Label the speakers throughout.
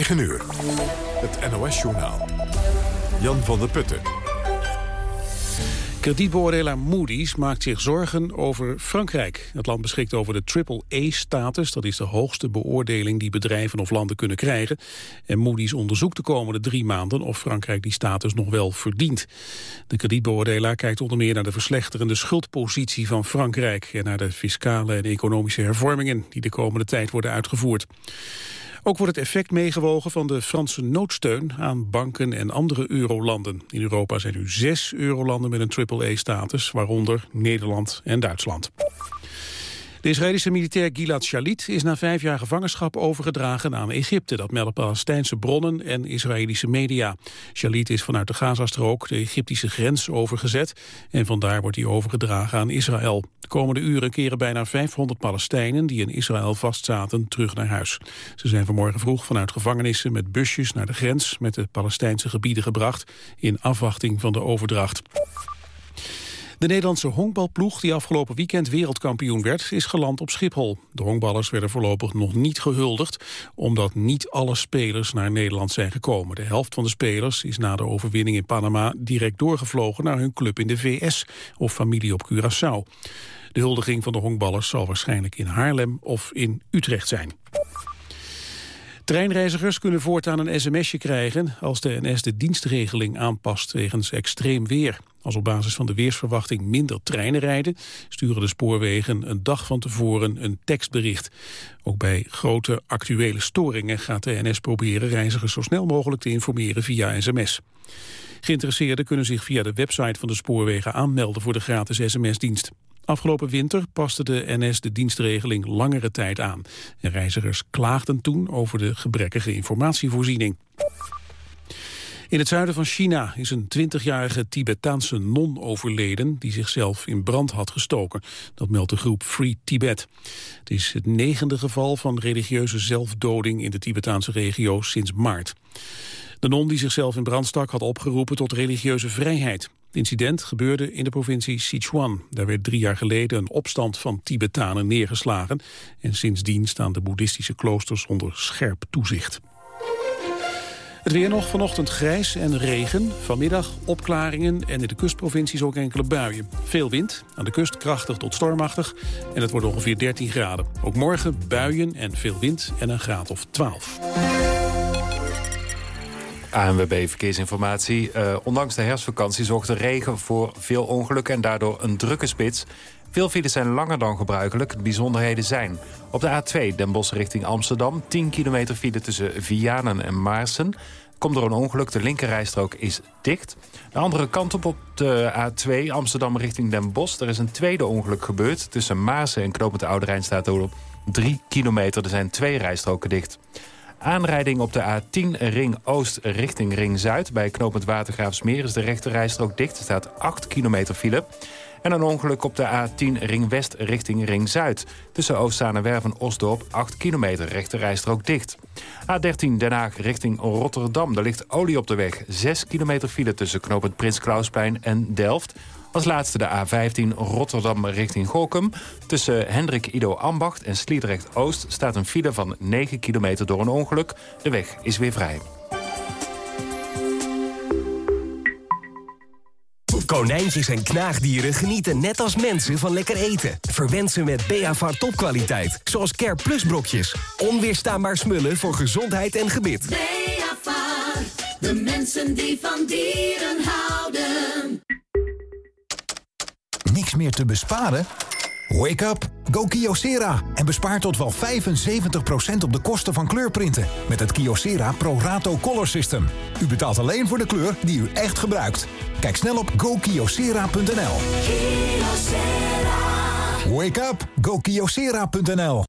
Speaker 1: 9 uur. Het NOS-journaal. Jan van der Putten.
Speaker 2: Kredietbeoordelaar Moody's maakt zich zorgen over Frankrijk. Het land beschikt over de triple-E-status. Dat is de hoogste beoordeling die bedrijven of landen kunnen krijgen. En Moody's onderzoekt de komende drie maanden of Frankrijk die status nog wel verdient. De kredietbeoordelaar kijkt onder meer naar de verslechterende schuldpositie van Frankrijk... en naar de fiscale en economische hervormingen die de komende tijd worden uitgevoerd. Ook wordt het effect meegewogen van de Franse noodsteun aan banken en andere eurolanden. In Europa zijn nu zes eurolanden met een triple-E-status, waaronder Nederland en Duitsland. De Israëlische militair Gilad Shalit is na vijf jaar gevangenschap overgedragen aan Egypte. Dat melden Palestijnse bronnen en Israëlische media. Shalit is vanuit de Gazastrook de Egyptische grens overgezet en vandaar wordt hij overgedragen aan Israël. De komende uren keren bijna 500 Palestijnen die in Israël vastzaten terug naar huis. Ze zijn vanmorgen vroeg vanuit gevangenissen met busjes naar de grens met de Palestijnse gebieden gebracht in afwachting van de overdracht. De Nederlandse honkbalploeg, die afgelopen weekend wereldkampioen werd, is geland op Schiphol. De honkballers werden voorlopig nog niet gehuldigd, omdat niet alle spelers naar Nederland zijn gekomen. De helft van de spelers is na de overwinning in Panama direct doorgevlogen naar hun club in de VS of familie op Curaçao. De huldiging van de honkballers zal waarschijnlijk in Haarlem of in Utrecht zijn. Treinreizigers kunnen voortaan een sms'je krijgen als de NS de dienstregeling aanpast wegens extreem weer. Als op basis van de weersverwachting minder treinen rijden, sturen de spoorwegen een dag van tevoren een tekstbericht. Ook bij grote actuele storingen gaat de NS proberen reizigers zo snel mogelijk te informeren via sms. Geïnteresseerden kunnen zich via de website van de spoorwegen aanmelden voor de gratis sms-dienst. Afgelopen winter paste de NS de dienstregeling langere tijd aan. En reizigers klaagden toen over de gebrekkige informatievoorziening. In het zuiden van China is een 20-jarige Tibetaanse non overleden... die zichzelf in brand had gestoken. Dat meldt de groep Free Tibet. Het is het negende geval van religieuze zelfdoding... in de Tibetaanse regio sinds maart. De non die zichzelf in brand stak had opgeroepen tot religieuze vrijheid. Het incident gebeurde in de provincie Sichuan. Daar werd drie jaar geleden een opstand van Tibetanen neergeslagen. En sindsdien staan de boeddhistische kloosters onder scherp toezicht. Het weer nog vanochtend grijs en regen. Vanmiddag opklaringen en in de kustprovincies ook enkele buien. Veel wind, aan de kust krachtig tot stormachtig. En het wordt ongeveer 13 graden. Ook morgen buien en veel wind en een graad of 12.
Speaker 3: ANWB Verkeersinformatie. Uh, ondanks de herfstvakantie zorgt de regen voor veel ongelukken... en daardoor een drukke spits. Veel files zijn langer dan gebruikelijk. bijzonderheden zijn... op de A2 Den Bosch richting Amsterdam... 10 kilometer file tussen Vianen en Maarsen. Komt er een ongeluk, de linkerrijstrook is dicht. De andere kant op op de A2 Amsterdam richting Den Bosch. Er is een tweede ongeluk gebeurd. Tussen Maarsen en Knopend Oude Rijn staat op 3 kilometer. Er zijn twee rijstroken dicht. Aanrijding op de A10 Ring Oost richting Ring Zuid. Bij knooppunt Watergraafsmeer is de rechterrijstrook dicht. Er staat 8 kilometer file. En een ongeluk op de A10 Ring West richting Ring Zuid. Tussen Oostzaanewerf en Osdorp 8 kilometer, rechterrijstrook dicht. A13 Den Haag richting Rotterdam. Er ligt olie op de weg. 6 kilometer file tussen knooppunt Prins Klausplein en Delft. Als laatste de A15 Rotterdam richting Gorkum. Tussen Hendrik Ido Ambacht en Sliedrecht Oost staat een file van 9 kilometer door een ongeluk. De weg is weer vrij.
Speaker 4: Konijntjes en knaagdieren genieten net als mensen van lekker eten. Verwend ze met Beavar topkwaliteit, zoals Care Plus brokjes. Onweerstaanbaar smullen voor gezondheid en gebit.
Speaker 5: Beavar, de mensen die van dieren houden.
Speaker 6: Meer te besparen? Wake up! Go Kyocera en bespaar tot wel 75% op de kosten van kleurprinten met het Kyocera Pro Rato Color System. U betaalt alleen voor de kleur die u echt gebruikt. Kijk snel op gokyocera.nl. Wake up! GoKiosera.nl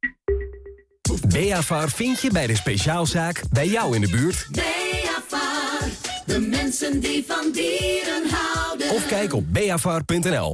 Speaker 4: Beafar vind je bij de speciaalzaak bij jou in de buurt.
Speaker 5: Beafar, de mensen die van dieren houden.
Speaker 4: Of kijk op beafar.nl.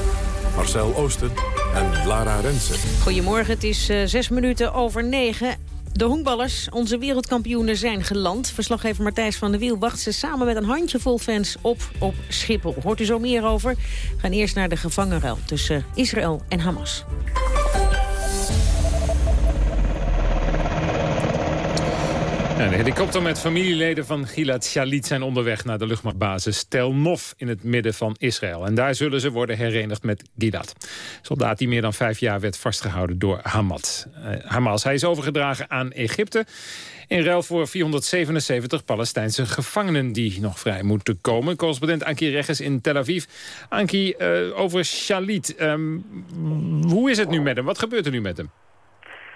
Speaker 7: Marcel Oosten en Lara Rensen.
Speaker 8: Goedemorgen, het is uh, zes minuten over negen. De honkballers, onze wereldkampioenen, zijn geland. Verslaggever Martijs van der Wiel wacht ze samen met een handjevol fans op op Schiphol. Hoort u zo meer over? We gaan eerst naar de gevangenruil tussen Israël en Hamas.
Speaker 9: Een helikopter met familieleden van Gilad Shalit zijn onderweg naar de luchtmachtbasis Tel Nof in het midden van Israël. En daar zullen ze worden herenigd met Gilad. Soldaat die meer dan vijf jaar werd vastgehouden door Hamas. Uh, Hamas. Hij is overgedragen aan Egypte. In ruil voor 477 Palestijnse gevangenen die nog vrij moeten komen. Correspondent Anki Regges in Tel Aviv. Anki, uh, over Shalit. Um, hoe is het nu met hem? Wat gebeurt er nu met hem?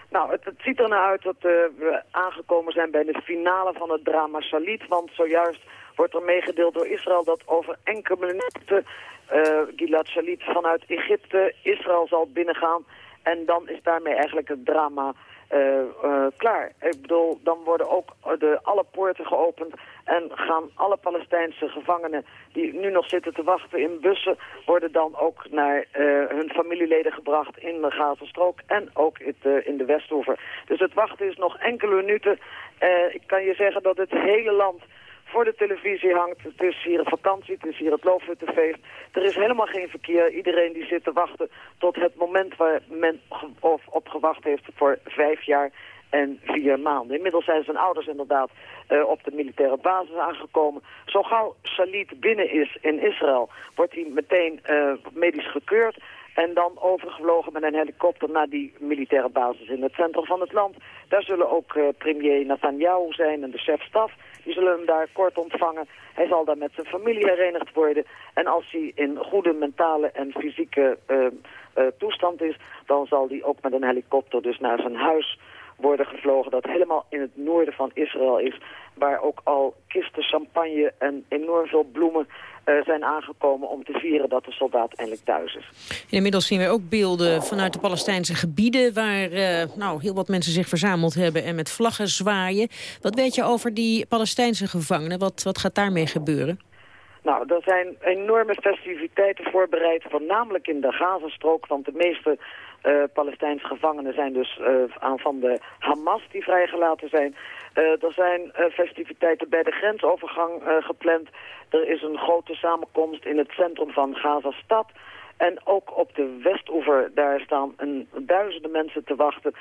Speaker 10: Nou, het, ziet er nou uit dat uh, we aangekomen zijn bij de finale van het drama Shalit. Want zojuist wordt er meegedeeld door Israël dat over enkele minuten uh, Gilad Shalit vanuit Egypte Israël zal binnengaan. En dan is daarmee eigenlijk het drama klaar. Ik bedoel, dan worden ook de, alle poorten geopend en gaan alle Palestijnse gevangenen die nu nog zitten te wachten in bussen, worden dan ook naar uh, hun familieleden gebracht in de Gazastrook en ook het, in de Westhoever. Dus het wachten is nog enkele minuten. ik kan je zeggen dat het hele land voor de televisie hangt. Het is hier een vakantie, het is hier het Loofhuttenfeest. Er is helemaal geen verkeer. Iedereen die zit te wachten tot het moment waar men of op gewacht heeft voor vijf jaar en vier maanden. Inmiddels zijn zijn ouders inderdaad uh, op de militaire basis aangekomen. Zo gauw Salit binnen is in Israël, wordt hij meteen uh, medisch gekeurd. En dan overgevlogen met een helikopter naar die militaire basis in het centrum van het land. Daar zullen ook uh, premier Netanyahu zijn en de chef-staf. Die zullen hem daar kort ontvangen. Hij zal daar met zijn familie herenigd worden. En als hij in goede mentale en fysieke uh, uh, toestand is... dan zal hij ook met een helikopter dus naar zijn huis worden gevlogen... dat helemaal in het noorden van Israël is... waar ook al kisten champagne en enorm veel bloemen uh, zijn aangekomen om te vieren dat de soldaat eindelijk thuis is.
Speaker 8: Inmiddels zien we ook beelden vanuit de Palestijnse gebieden... waar uh, nou, heel wat mensen zich verzameld hebben en met vlaggen zwaaien. Wat weet je over die Palestijnse gevangenen? Wat, wat gaat daarmee gebeuren?
Speaker 10: Nou, er zijn enorme festiviteiten voorbereid, voornamelijk in de Gazastrook, want de meeste Palestijnse gevangenen zijn dus uh, aan van de Hamas die vrijgelaten zijn. Uh, er zijn festiviteiten bij de grensovergang gepland. Er is een grote samenkomst in het centrum van Gaza-stad. En ook op de Westoever, daar staan een, duizenden mensen te wachten.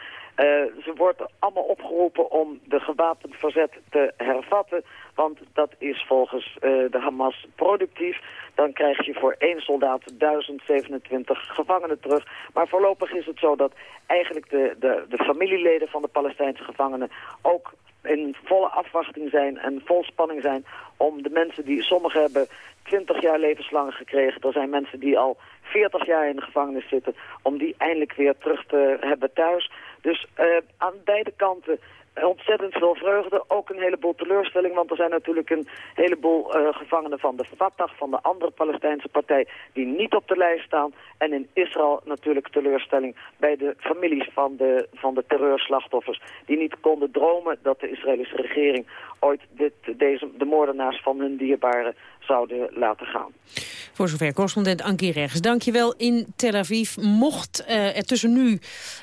Speaker 10: Ze worden allemaal opgeroepen om de gewapend verzet te hervatten. Want dat is volgens de Hamas productief. Dan krijg je voor één soldaat 1027 gevangenen terug. Maar voorlopig is het zo dat eigenlijk de, de, de familieleden van de Palestijnse gevangenen ook in volle afwachting zijn en vol spanning zijn om de mensen die, sommigen hebben 20 jaar levenslang gekregen. Er zijn mensen die al 40 jaar in de gevangenis zitten, om die eindelijk weer terug te hebben thuis. Dus uh, aan beide kanten ontzettend veel vreugde. Ook een heleboel teleurstelling, want er zijn natuurlijk een heleboel uh, gevangenen van de Fatah, van de andere Palestijnse partij, die niet op de lijst staan. En in Israël natuurlijk teleurstelling bij de families van de, van de terreurslachtoffers, die niet konden dromen dat de Israëlische regering ooit dit, deze, de moordenaars van hun dierbaren zouden laten gaan.
Speaker 8: Voor zover correspondent Ankie Rechts. Dankjewel in Tel Aviv. Mocht uh, er tussen nu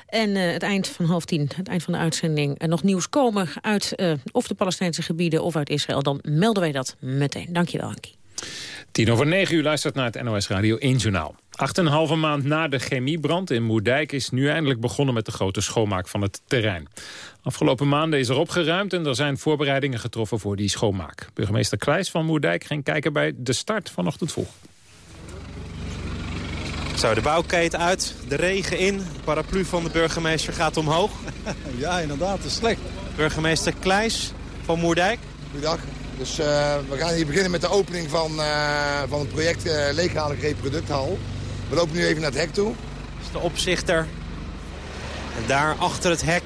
Speaker 8: en uh, het eind van half tien, het eind van de uitzending, nog nieuws komen uit of de Palestijnse gebieden of uit Israël, dan melden wij dat meteen. Dankjewel Ankie.
Speaker 9: Tien over negen uur luistert naar het NOS Radio 1 Journaal. Acht en een halve maand na de chemiebrand in Moerdijk... is nu eindelijk begonnen met de grote schoonmaak van het terrein. Afgelopen maanden is er opgeruimd en er zijn voorbereidingen getroffen voor die schoonmaak. Burgemeester Kleijs van Moerdijk ging kijken bij de start vanochtend vroeg.
Speaker 11: Zo, de bouwketen uit, de regen in, de paraplu van de burgemeester gaat omhoog.
Speaker 12: Ja, inderdaad, dat is slecht.
Speaker 11: Burgemeester Kleijs van Moerdijk.
Speaker 12: Goedendag. Dus uh, we gaan hier beginnen met de opening van, uh, van het project uh, Leeghalige Producthal. We lopen nu even naar het hek toe.
Speaker 11: Dat is de opzichter. En daar achter het hek,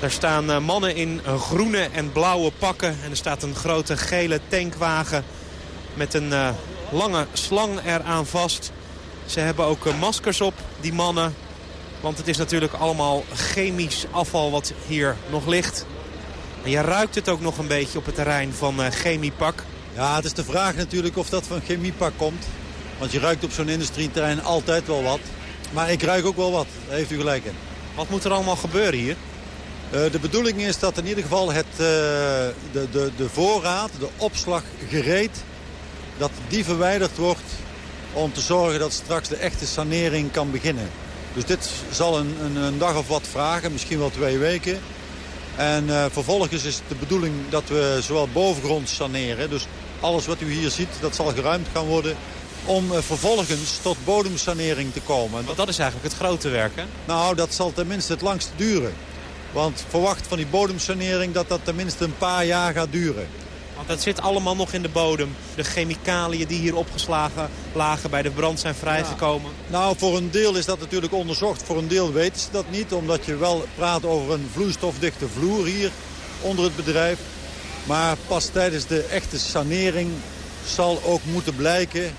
Speaker 11: daar staan mannen in groene en blauwe pakken. En er staat een grote gele tankwagen met een lange slang eraan vast. Ze hebben ook maskers op, die mannen. Want het is natuurlijk allemaal chemisch afval wat hier nog ligt. En je ruikt het ook nog een beetje op het terrein van uh, Chemiepak.
Speaker 12: Ja, het is de vraag natuurlijk of dat van Chemiepak komt. Want je ruikt op zo'n industrieterrein altijd wel wat. Maar ik ruik ook wel wat, daar heeft u gelijk in.
Speaker 11: Wat moet er allemaal gebeuren hier?
Speaker 12: Uh, de bedoeling is dat in ieder geval het, uh, de, de, de voorraad, de opslag gereed... dat die verwijderd wordt om te zorgen dat straks de echte sanering kan beginnen. Dus dit zal een, een, een dag of wat vragen, misschien wel twee weken... En uh, vervolgens is het de bedoeling dat we zowel bovengrond saneren. Dus alles wat u hier ziet, dat zal geruimd gaan worden om uh, vervolgens tot bodemsanering te komen.
Speaker 11: Want dat is eigenlijk het grote werk, hè?
Speaker 12: Nou, dat zal tenminste het langst duren. Want verwacht van die bodemsanering dat dat tenminste een paar jaar gaat duren.
Speaker 11: Want dat zit allemaal nog in de bodem. De chemicaliën die hier opgeslagen lagen bij de brand zijn vrijgekomen.
Speaker 12: Nou, voor een deel is dat natuurlijk onderzocht. Voor een deel weten ze dat niet. Omdat je wel praat over een vloeistofdichte vloer hier onder het bedrijf. Maar pas tijdens de echte sanering zal ook moeten blijken...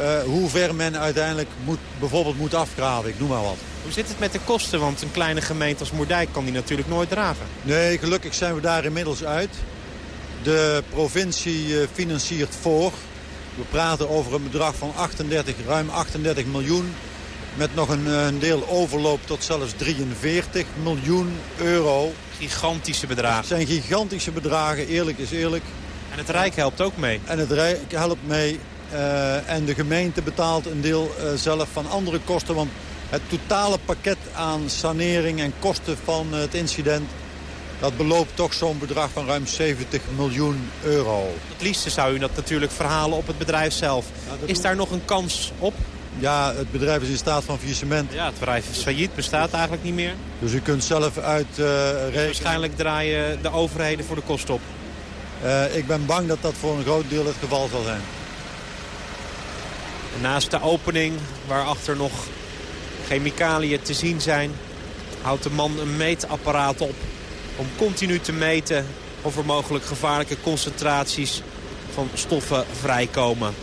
Speaker 12: Uh, hoe ver men uiteindelijk moet, bijvoorbeeld moet afgraven. Ik noem maar wat.
Speaker 11: Hoe zit het met de kosten? Want een kleine gemeente als Moerdijk kan die natuurlijk nooit dragen.
Speaker 12: Nee, gelukkig zijn we daar inmiddels uit. De provincie eh, financiert voor. We praten over een bedrag van 38, ruim 38 miljoen. Met nog een, eh, een deel overloop tot zelfs 43 miljoen euro.
Speaker 11: Gigantische bedragen. Het
Speaker 12: zijn gigantische bedragen, eerlijk is eerlijk.
Speaker 11: En het Rijk helpt ook mee.
Speaker 12: En het Rijk helpt mee. Uh, en de gemeente betaalt een deel uh, zelf van andere kosten. Want het totale pakket aan sanering en kosten van het incident dat beloopt toch zo'n bedrag van ruim 70 miljoen euro.
Speaker 11: Het liefste zou u dat natuurlijk verhalen op het bedrijf zelf. is daar nog een kans op?
Speaker 12: Ja, het bedrijf is in staat van faillissement.
Speaker 11: Ja, het bedrijf is failliet, bestaat eigenlijk niet meer.
Speaker 12: Dus u kunt zelf uit uh,
Speaker 11: Waarschijnlijk draaien de overheden voor de kost op.
Speaker 12: Uh, ik ben bang dat dat voor een groot deel het geval zal zijn.
Speaker 11: naast de opening, waarachter nog chemicaliën te zien zijn... houdt de man een meetapparaat op om continu te meten of er mogelijk gevaarlijke concentraties van stoffen vrijkomen.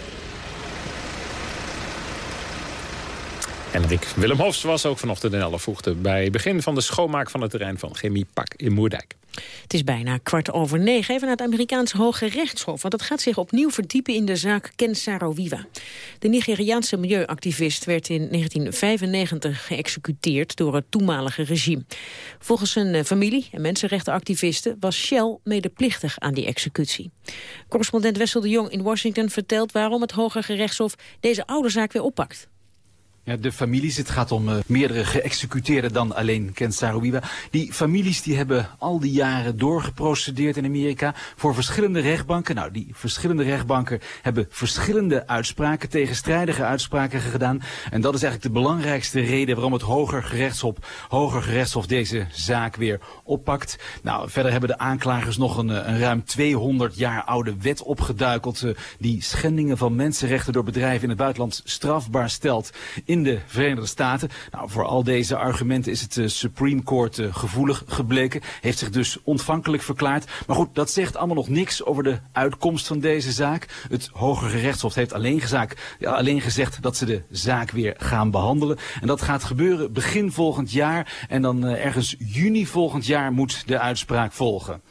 Speaker 9: Hendrik Willem Hofs was ook vanochtend in alle vroegte... bij begin van de schoonmaak van het terrein van Chemiepak in Moerdijk.
Speaker 8: Het is bijna kwart over negen. Even naar het Amerikaanse Hoge Rechtshof. Want het gaat zich opnieuw verdiepen in de zaak Ken Saro-Wiwa. De Nigeriaanse milieuactivist werd in 1995 geëxecuteerd door het toenmalige regime. Volgens zijn eh, familie en mensenrechtenactivisten was Shell medeplichtig aan die executie. Correspondent Wessel de Jong in Washington vertelt waarom het Hoge Rechtshof deze oude zaak weer oppakt.
Speaker 13: Ja, de families, het gaat om uh, meerdere geëxecuteerden dan alleen Ken Saro-Wiwa. Die families die hebben al die jaren doorgeprocedeerd in Amerika voor verschillende rechtbanken. Nou, die verschillende rechtbanken hebben verschillende uitspraken, tegenstrijdige uitspraken gedaan. En dat is eigenlijk de belangrijkste reden waarom het Hoger Gerechtshof, Hoger Gerechtshof deze zaak weer oppakt. Nou, verder hebben de aanklagers nog een, een ruim 200 jaar oude wet opgeduikeld... Uh, die schendingen van mensenrechten door bedrijven in het buitenland strafbaar stelt de Verenigde Staten. Nou, voor al deze argumenten is het uh, Supreme Court uh, gevoelig gebleken. Heeft zich dus ontvankelijk verklaard. Maar goed, dat zegt allemaal nog niks over de uitkomst van deze zaak. Het Hoge Gerechtshof heeft alleen, gezaak, alleen gezegd dat ze de zaak weer gaan behandelen. En dat gaat gebeuren begin volgend jaar. En dan uh, ergens juni volgend jaar moet de uitspraak volgen.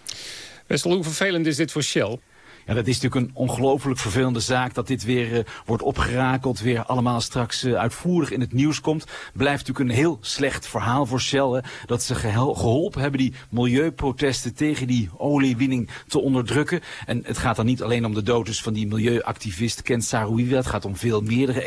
Speaker 9: Wessel, hoe vervelend is dit voor Shell?
Speaker 13: Ja, dat is natuurlijk een ongelooflijk vervelende zaak dat dit weer uh, wordt opgerakeld, weer allemaal straks uh, uitvoerig in het nieuws komt. Blijft natuurlijk een heel slecht verhaal voor Shell, dat ze geholpen hebben die milieuprotesten tegen die oliewinning te onderdrukken. En het gaat dan niet alleen om de dood dus van die milieuactivist Kent Sarouiwa, het gaat om veel meerdere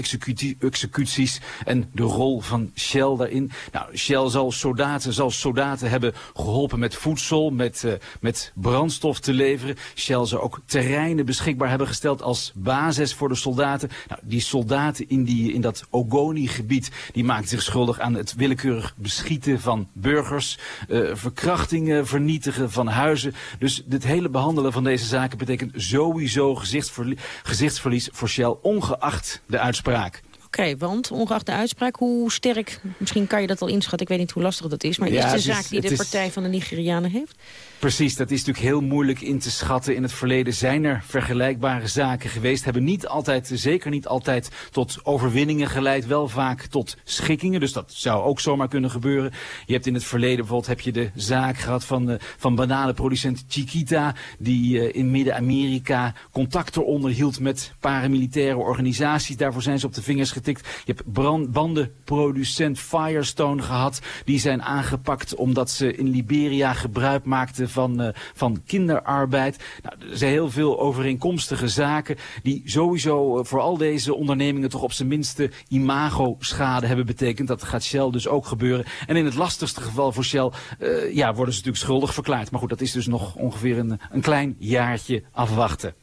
Speaker 13: executies en de rol van Shell daarin. Nou, Shell zal soldaten, zal soldaten hebben geholpen met voedsel, met, uh, met brandstof te leveren. Shell zou ook terreinen beschikbaar hebben gesteld als basis voor de soldaten. Nou, die soldaten in, die, in dat Ogoni-gebied, die maakten zich schuldig aan het willekeurig beschieten van burgers, uh, verkrachtingen, vernietigen van huizen. Dus het hele behandelen van deze zaken betekent sowieso gezichtsverlies, gezichtsverlies voor Shell, ongeacht de uitspraak.
Speaker 8: Oké, want ongeacht de uitspraak, hoe sterk, misschien kan je dat al inschatten, ik weet niet hoe lastig dat is, maar ja, is de zaak die de partij van de Nigerianen heeft?
Speaker 13: Precies, dat is natuurlijk heel moeilijk in te schatten. In het verleden zijn er vergelijkbare zaken geweest. Hebben niet altijd, zeker niet altijd, tot overwinningen geleid. Wel vaak tot schikkingen, dus dat zou ook zomaar kunnen gebeuren. Je hebt in het verleden bijvoorbeeld heb je de zaak gehad van, uh, van bananenproducent Chiquita... die uh, in Midden-Amerika contacten onderhield met paramilitaire organisaties. Daarvoor zijn ze op de vingers getikt. Je hebt bandenproducent Firestone gehad. Die zijn aangepakt omdat ze in Liberia gebruik maakten van, uh, van kinderarbeid. Nou, er zijn heel veel overeenkomstige zaken die sowieso uh, voor al deze ondernemingen toch op zijn minste imago-schade hebben betekend. Dat gaat Shell dus ook gebeuren. En in het lastigste geval voor Shell uh, ja, worden ze natuurlijk schuldig verklaard. Maar goed, dat is dus nog ongeveer een, een klein jaartje afwachten.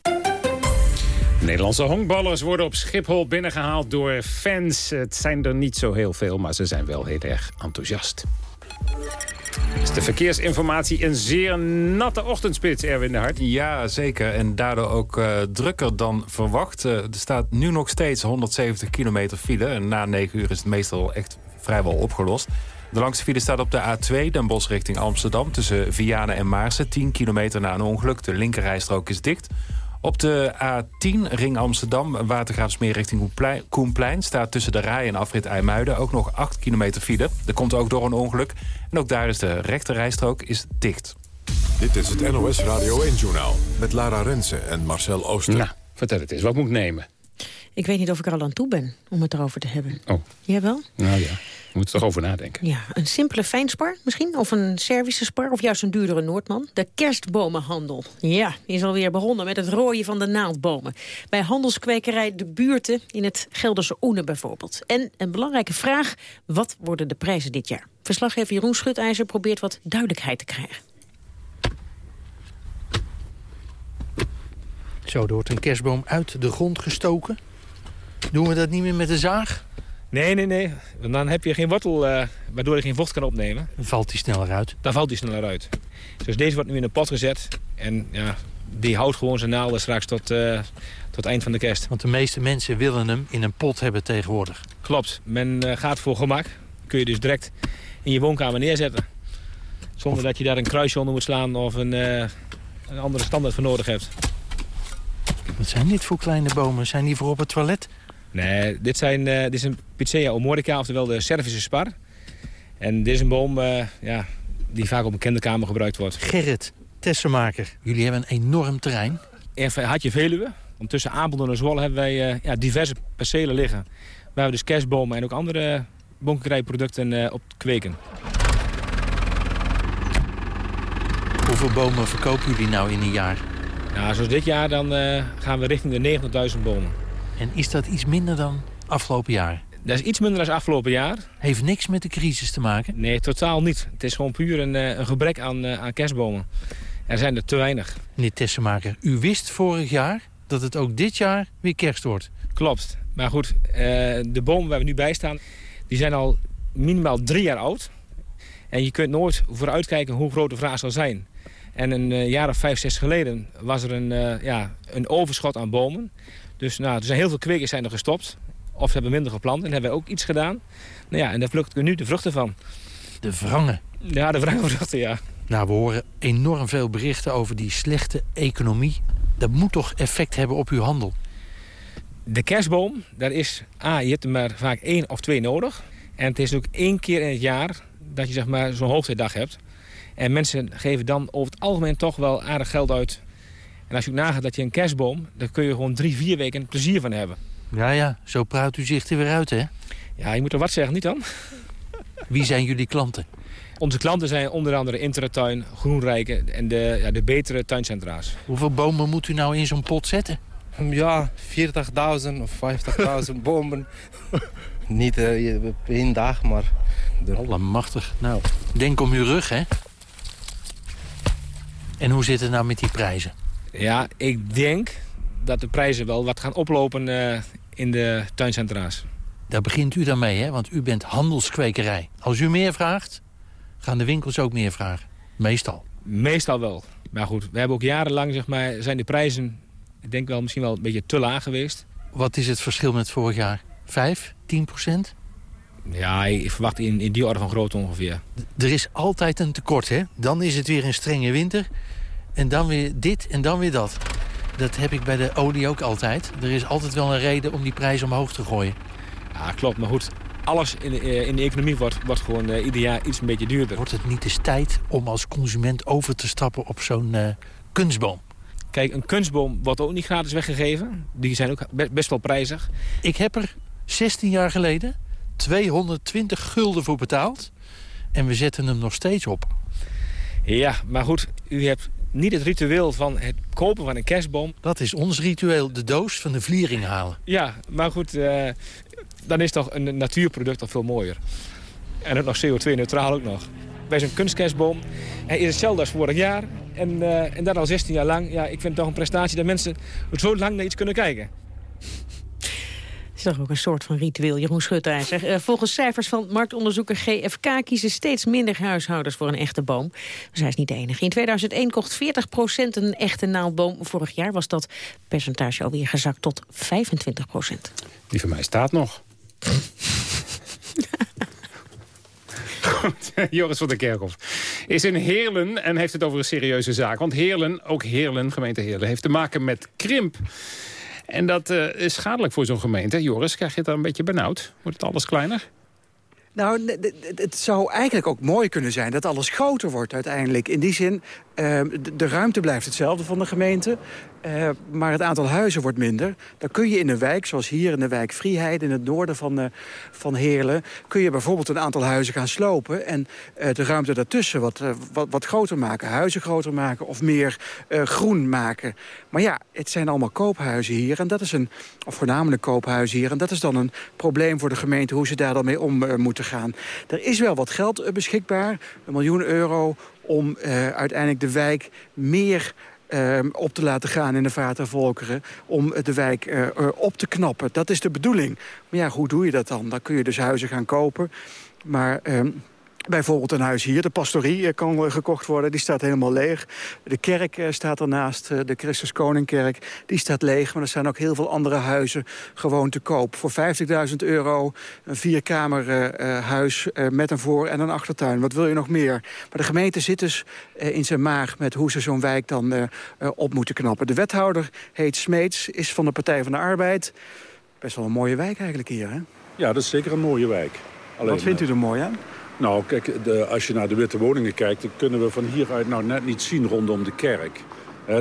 Speaker 9: Nederlandse honkballers worden op Schiphol binnengehaald door fans. Het zijn er niet zo heel veel, maar ze zijn wel heel erg enthousiast. Is de verkeersinformatie een zeer natte ochtendspits, Erwin de Hart?
Speaker 3: Ja, zeker. En daardoor ook uh, drukker dan verwacht. Uh, er staat nu nog steeds 170 kilometer file. En na 9 uur is het meestal echt vrijwel opgelost. De langste file staat op de A2, Den Bosch richting Amsterdam... tussen Vianen en Maarsen, 10 kilometer na een ongeluk. De linkerrijstrook is dicht. Op de A10 Ring Amsterdam, Watergraafsmeer richting Koenplein... staat tussen de Rij en afrit IJmuiden ook nog 8 kilometer file. Dat komt ook door een ongeluk. En ook daar is de rechterrijstrook is dicht.
Speaker 1: Dit is het NOS Radio 1-journaal met Lara Rensen en Marcel Ooster.
Speaker 9: Nou, vertel het eens. Wat moet ik nemen?
Speaker 8: Ik weet niet of ik er al aan toe ben om het erover te hebben.
Speaker 9: Oh.
Speaker 8: Jij wel?
Speaker 9: Nou ja. Je moet er toch over nadenken.
Speaker 8: Ja, een simpele fijnspar misschien? Of een Servische spar? Of juist een duurdere Noordman? De kerstbomenhandel. Ja, die is alweer begonnen met het rooien van de naaldbomen. Bij handelskwekerij De Buurten in het Gelderse Oene bijvoorbeeld. En een belangrijke vraag, wat worden de prijzen dit jaar? Verslaggever Jeroen Schutijzer probeert wat duidelijkheid te krijgen.
Speaker 14: Zo, er wordt een kerstboom uit de grond gestoken. Doen we dat niet meer met de zaag?
Speaker 15: Nee, nee, nee. Want dan heb je geen wortel uh, waardoor je geen vocht kan opnemen.
Speaker 14: Dan valt die sneller uit?
Speaker 15: Dan valt die sneller uit. Dus deze wordt nu in een pot gezet. En ja, die houdt gewoon zijn naalden straks tot, uh, tot eind van de kerst.
Speaker 14: Want de meeste mensen willen hem in een pot hebben tegenwoordig.
Speaker 15: Klopt. Men uh, gaat voor gemak. Kun je dus direct in je woonkamer neerzetten. Zonder of... dat je daar een kruisje onder moet slaan of een, een andere standaard voor nodig hebt.
Speaker 14: Wat zijn dit voor kleine bomen? Zijn die voor op het toilet?
Speaker 15: Nee, dit, zijn, uh, dit is een Picea omorica, oftewel de Servische spar. En dit is een boom uh, ja, die vaak op een kinderkamer gebruikt wordt.
Speaker 14: Gerrit, tessenmaker, jullie hebben een enorm terrein.
Speaker 15: Even had je Veluwe. Want tussen Apeldoorn en Zwolle hebben wij uh, ja, diverse percelen liggen. Waar we dus kerstbomen en ook andere bonkenrijproducten op kweken.
Speaker 14: Hoeveel bomen verkopen jullie nou in een jaar?
Speaker 15: Nou, zoals dit jaar dan gaan we richting de 90.000 bomen.
Speaker 14: En is dat iets minder dan afgelopen jaar?
Speaker 15: Dat is iets minder dan afgelopen jaar.
Speaker 14: Heeft niks met de crisis te maken?
Speaker 15: Nee, totaal niet. Het is gewoon puur een, een gebrek aan, aan kerstbomen. Er zijn er te weinig.
Speaker 14: Meneer Tessenmaker, u wist vorig jaar dat het ook dit jaar weer kerst wordt.
Speaker 15: Klopt. Maar goed, de bomen waar we nu bij staan... die zijn al minimaal drie jaar oud. En je kunt nooit vooruitkijken hoe groot de vraag zal zijn. En een jaar of vijf, zes geleden was er een, ja, een overschot aan bomen. Dus nou, er zijn heel veel kwekers zijn er gestopt. Of ze hebben minder geplant en hebben ook iets gedaan. Nou ja, en daar plukken we nu de vruchten van.
Speaker 14: De wrangen?
Speaker 15: Ja, de wrangenvruchten, ja.
Speaker 14: Nou, we horen enorm veel berichten over die slechte economie. Dat moet toch effect hebben op uw handel?
Speaker 15: De kerstboom, daar is... A, je hebt er maar vaak één of twee nodig. En het is ook één keer in het jaar dat je zeg maar, zo'n hoogtijdag hebt. En mensen geven dan over het algemeen toch wel aardig geld uit En als je nagaat dat je een kerstboom... daar kun je gewoon drie, vier weken plezier van hebben.
Speaker 14: Ja, ja, zo praat u zich er weer uit, hè?
Speaker 15: Ja, je moet er wat zeggen, niet dan?
Speaker 14: Wie zijn jullie klanten?
Speaker 15: Onze klanten zijn onder andere Intertuin, Groenrijken en de, ja, de betere tuincentra's.
Speaker 14: Hoeveel bomen moet u nou in zo'n pot zetten?
Speaker 16: Ja, 40.000 of 50.000 bomen. Niet uh, één dag, maar...
Speaker 14: Allemachtig. Nou, denk om uw rug, hè? En hoe zit het nou met die prijzen?
Speaker 15: Ja, ik denk dat de prijzen wel wat gaan oplopen uh, in de tuincentra's.
Speaker 14: Daar begint u dan mee, hè? Want u bent handelskwekerij. Als u meer vraagt, gaan de winkels ook meer vragen. Meestal.
Speaker 15: Meestal wel. Maar goed, we hebben ook jarenlang, zeg maar, zijn de prijzen... ik denk wel misschien wel een beetje te laag geweest.
Speaker 14: Wat is het verschil met vorig jaar? 5, 10 procent?
Speaker 15: Ja, ik verwacht in, in die orde van grootte ongeveer.
Speaker 14: er is altijd een tekort, hè? Dan is het weer een strenge winter. En dan weer dit en dan weer dat. Dat heb ik bij de olie ook altijd. Er is altijd wel een reden om die prijs omhoog te gooien.
Speaker 15: Ja, klopt. Maar goed, alles in de, eh, in de economie wordt, wordt gewoon uh, ieder jaar iets een beetje duurder.
Speaker 14: Wordt het niet eens tijd om als consument over te stappen op zo'n uh, kunstboom?
Speaker 15: Kijk, een kunstboom wordt ook niet gratis weggegeven. Die zijn ook best wel prijzig.
Speaker 14: Ik heb er 16 jaar geleden 220 gulden voor betaald. En we zetten hem nog steeds op.
Speaker 15: Ja, maar goed, u hebt niet het ritueel van het kopen van een kerstboom.
Speaker 14: Dat is ons ritueel, de doos van de vliering halen.
Speaker 15: Ja, maar goed, uh, dan is toch een natuurproduct al veel mooier. En ook nog CO2-neutraal ook nog. Bij zo'n kunstkerstboom, hij is hetzelfde als vorig jaar. En, uh, en dat al 16 jaar lang. Ja, ik vind het toch een prestatie dat mensen zo lang naar iets kunnen kijken
Speaker 8: toch ook een soort van ritueel, Jeroen Schutijzer. Uh, volgens cijfers van marktonderzoeker GFK kiezen steeds minder huishoudens voor een echte boom. Dus hij is niet de enige. In 2001 kocht 40% een echte naaldboom. Vorig jaar was dat percentage alweer gezakt tot 25%
Speaker 9: Die van mij staat nog. Goed, Joris van der Kerkhof is in Heerlen en heeft het over een serieuze zaak. Want Heerlen, ook Heerlen, gemeente Heerlen, heeft te maken met krimp. En dat uh, is schadelijk voor zo'n gemeente. Joris, krijg je het dan een beetje benauwd? Wordt het alles kleiner?
Speaker 17: Nou, het zou eigenlijk ook mooi kunnen zijn dat alles groter wordt uiteindelijk. In die zin, Ehm, de ruimte blijft hetzelfde van de gemeente, uh, maar het aantal huizen wordt minder. Dan kun je in een wijk, zoals hier in de wijk Vrijheid... in het noorden van, uh, van Heerlen... kun je bijvoorbeeld een aantal huizen gaan slopen... en uh, de ruimte daartussen wat, wat, wat, groter maken. Huizen groter maken of meer groen maken. Maar ja, het zijn allemaal koophuizen hier. En dat is een, of voornamelijk koophuizen hier. En dat is dan een probleem voor de gemeente... hoe ze daar dan mee om moeten gaan. Er is wel wat geld beschikbaar. Een miljoen euro om uiteindelijk de wijk meer op te laten gaan in de vaart volkeren... om de wijk uh, op te knappen. Dat is de bedoeling. Maar ja, hoe doe je dat dan? Dan kun je dus huizen gaan kopen. Maar... Ehm, Bijvoorbeeld een huis hier, de pastorie eh, kan gekocht worden. Die staat helemaal leeg. De kerk eh, staat ernaast, eh, de Christus Koningkerk. Die staat leeg, maar er zijn ook heel veel andere huizen gewoon te koop. Voor 50.000 euro een vierkamerhuis met een voor- en een achtertuin. Wat wil je nog meer? Maar de gemeente zit dus in zijn maag met hoe ze zo'n wijk dan op moeten knappen. De wethouder heet Smeets, is van de Partij van de Arbeid. Best wel een mooie wijk eigenlijk hier, hè?
Speaker 18: Ja, dat is zeker een mooie wijk.
Speaker 17: Alleen, Wat vindt u er mooi aan?
Speaker 18: Nou, kijk, de, als je naar de witte woningen kijkt... dan kunnen we van hieruit nou net niet zien rondom de kerk.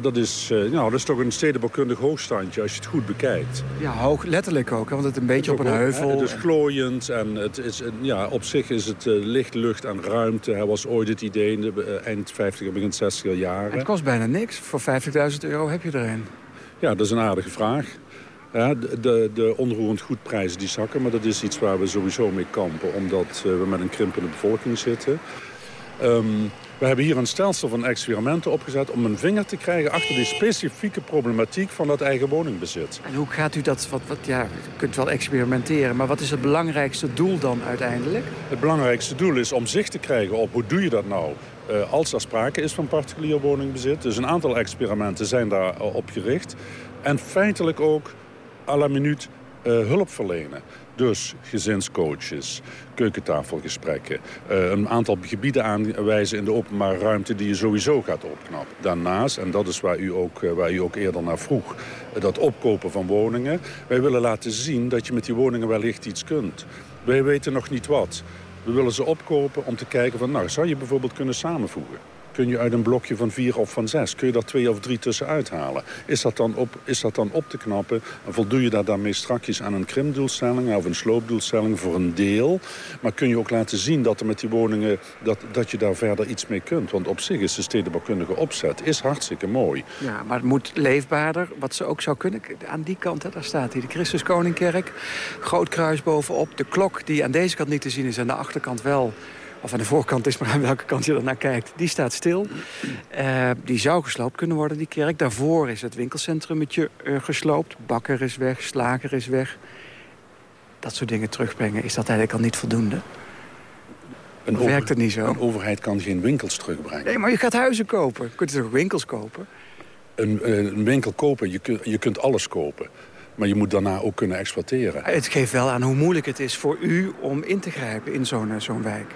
Speaker 18: dat, is, uh, nou, dat is toch een stedenbouwkundig hoogstandje als je het goed bekijkt.
Speaker 17: Ja, hoog letterlijk ook, want het een beetje op een heuvel.
Speaker 18: het is glooiend en het is, ja, op zich is het uh, licht, lucht en ruimte. Hij was ooit het idee in de uh, eind 50 begin 60 jaren.
Speaker 17: Het kost bijna niks. Voor 50.000 euro heb je er een.
Speaker 18: Ja, dat is een aardige vraag. Ja, de, de, de onroerend goedprijzen die zakken, maar dat is iets waar we sowieso mee kampen. Omdat uh, we met een krimpende bevolking zitten. Um, we hebben hier een stelsel van experimenten opgezet om een vinger te krijgen achter die specifieke problematiek van dat eigen woningbezit.
Speaker 17: En hoe gaat u dat, wat, wat, ja, u kunt wel experimenteren, maar wat is het belangrijkste doel dan uiteindelijk?
Speaker 18: Het belangrijkste doel is om zicht te krijgen op hoe doe je dat nou uh, als er sprake is van particulier woningbezit. Dus een aantal experimenten zijn daarop gericht. En feitelijk ook à la minuut uh, hulp verlenen. Dus gezinscoaches, keukentafelgesprekken... Uh, een aantal gebieden aanwijzen in de openbare ruimte... die je sowieso gaat opknappen. Daarnaast, en dat is waar u ook, uh, waar u ook eerder naar vroeg... dat opkopen van woningen. Wij willen laten zien dat je met die woningen wellicht iets kunt. Wij weten nog niet wat. We willen ze opkopen om te kijken van... nou, zou je bijvoorbeeld kunnen samenvoegen? Kun je uit een blokje van vier of van zes... kun je daar twee of drie tussen uithalen. Is dat dan op, is dat dan op te knappen? En voldoe je daar daarmee strakjes aan een krimdoelstelling... of een sloopdoelstelling voor een deel? Maar kun je ook laten zien dat er met die woningen... dat, dat je daar verder iets mee kunt? Want op zich is de stedenbouwkundige opzet is hartstikke mooi.
Speaker 17: Ja, maar het moet leefbaarder. Wat ze ook zou kunnen... Aan die kant, hè, daar staat hij, de Christuskoningkerk. Groot kruis bovenop. De klok die aan deze kant niet te zien is... aan de achterkant wel of aan de voorkant is, maar aan welke kant je er naar kijkt, die staat stil. Uh, die zou gesloopt kunnen worden, die kerk. Daarvoor is het winkelcentrumetje uh, gesloopt. Bakker is weg, slager is weg. Dat soort dingen terugbrengen, is dat eigenlijk al niet voldoende?
Speaker 18: Een
Speaker 17: over, werkt het niet zo?
Speaker 18: Een overheid kan geen winkels terugbrengen.
Speaker 17: Nee, maar je gaat huizen kopen. Je kunt toch winkels kopen?
Speaker 18: Een, een winkel kopen, je, kun, je kunt alles kopen. Maar je moet daarna ook kunnen exploiteren.
Speaker 17: Het geeft wel aan hoe moeilijk het is voor u om in te grijpen in zo'n zo'n wijk.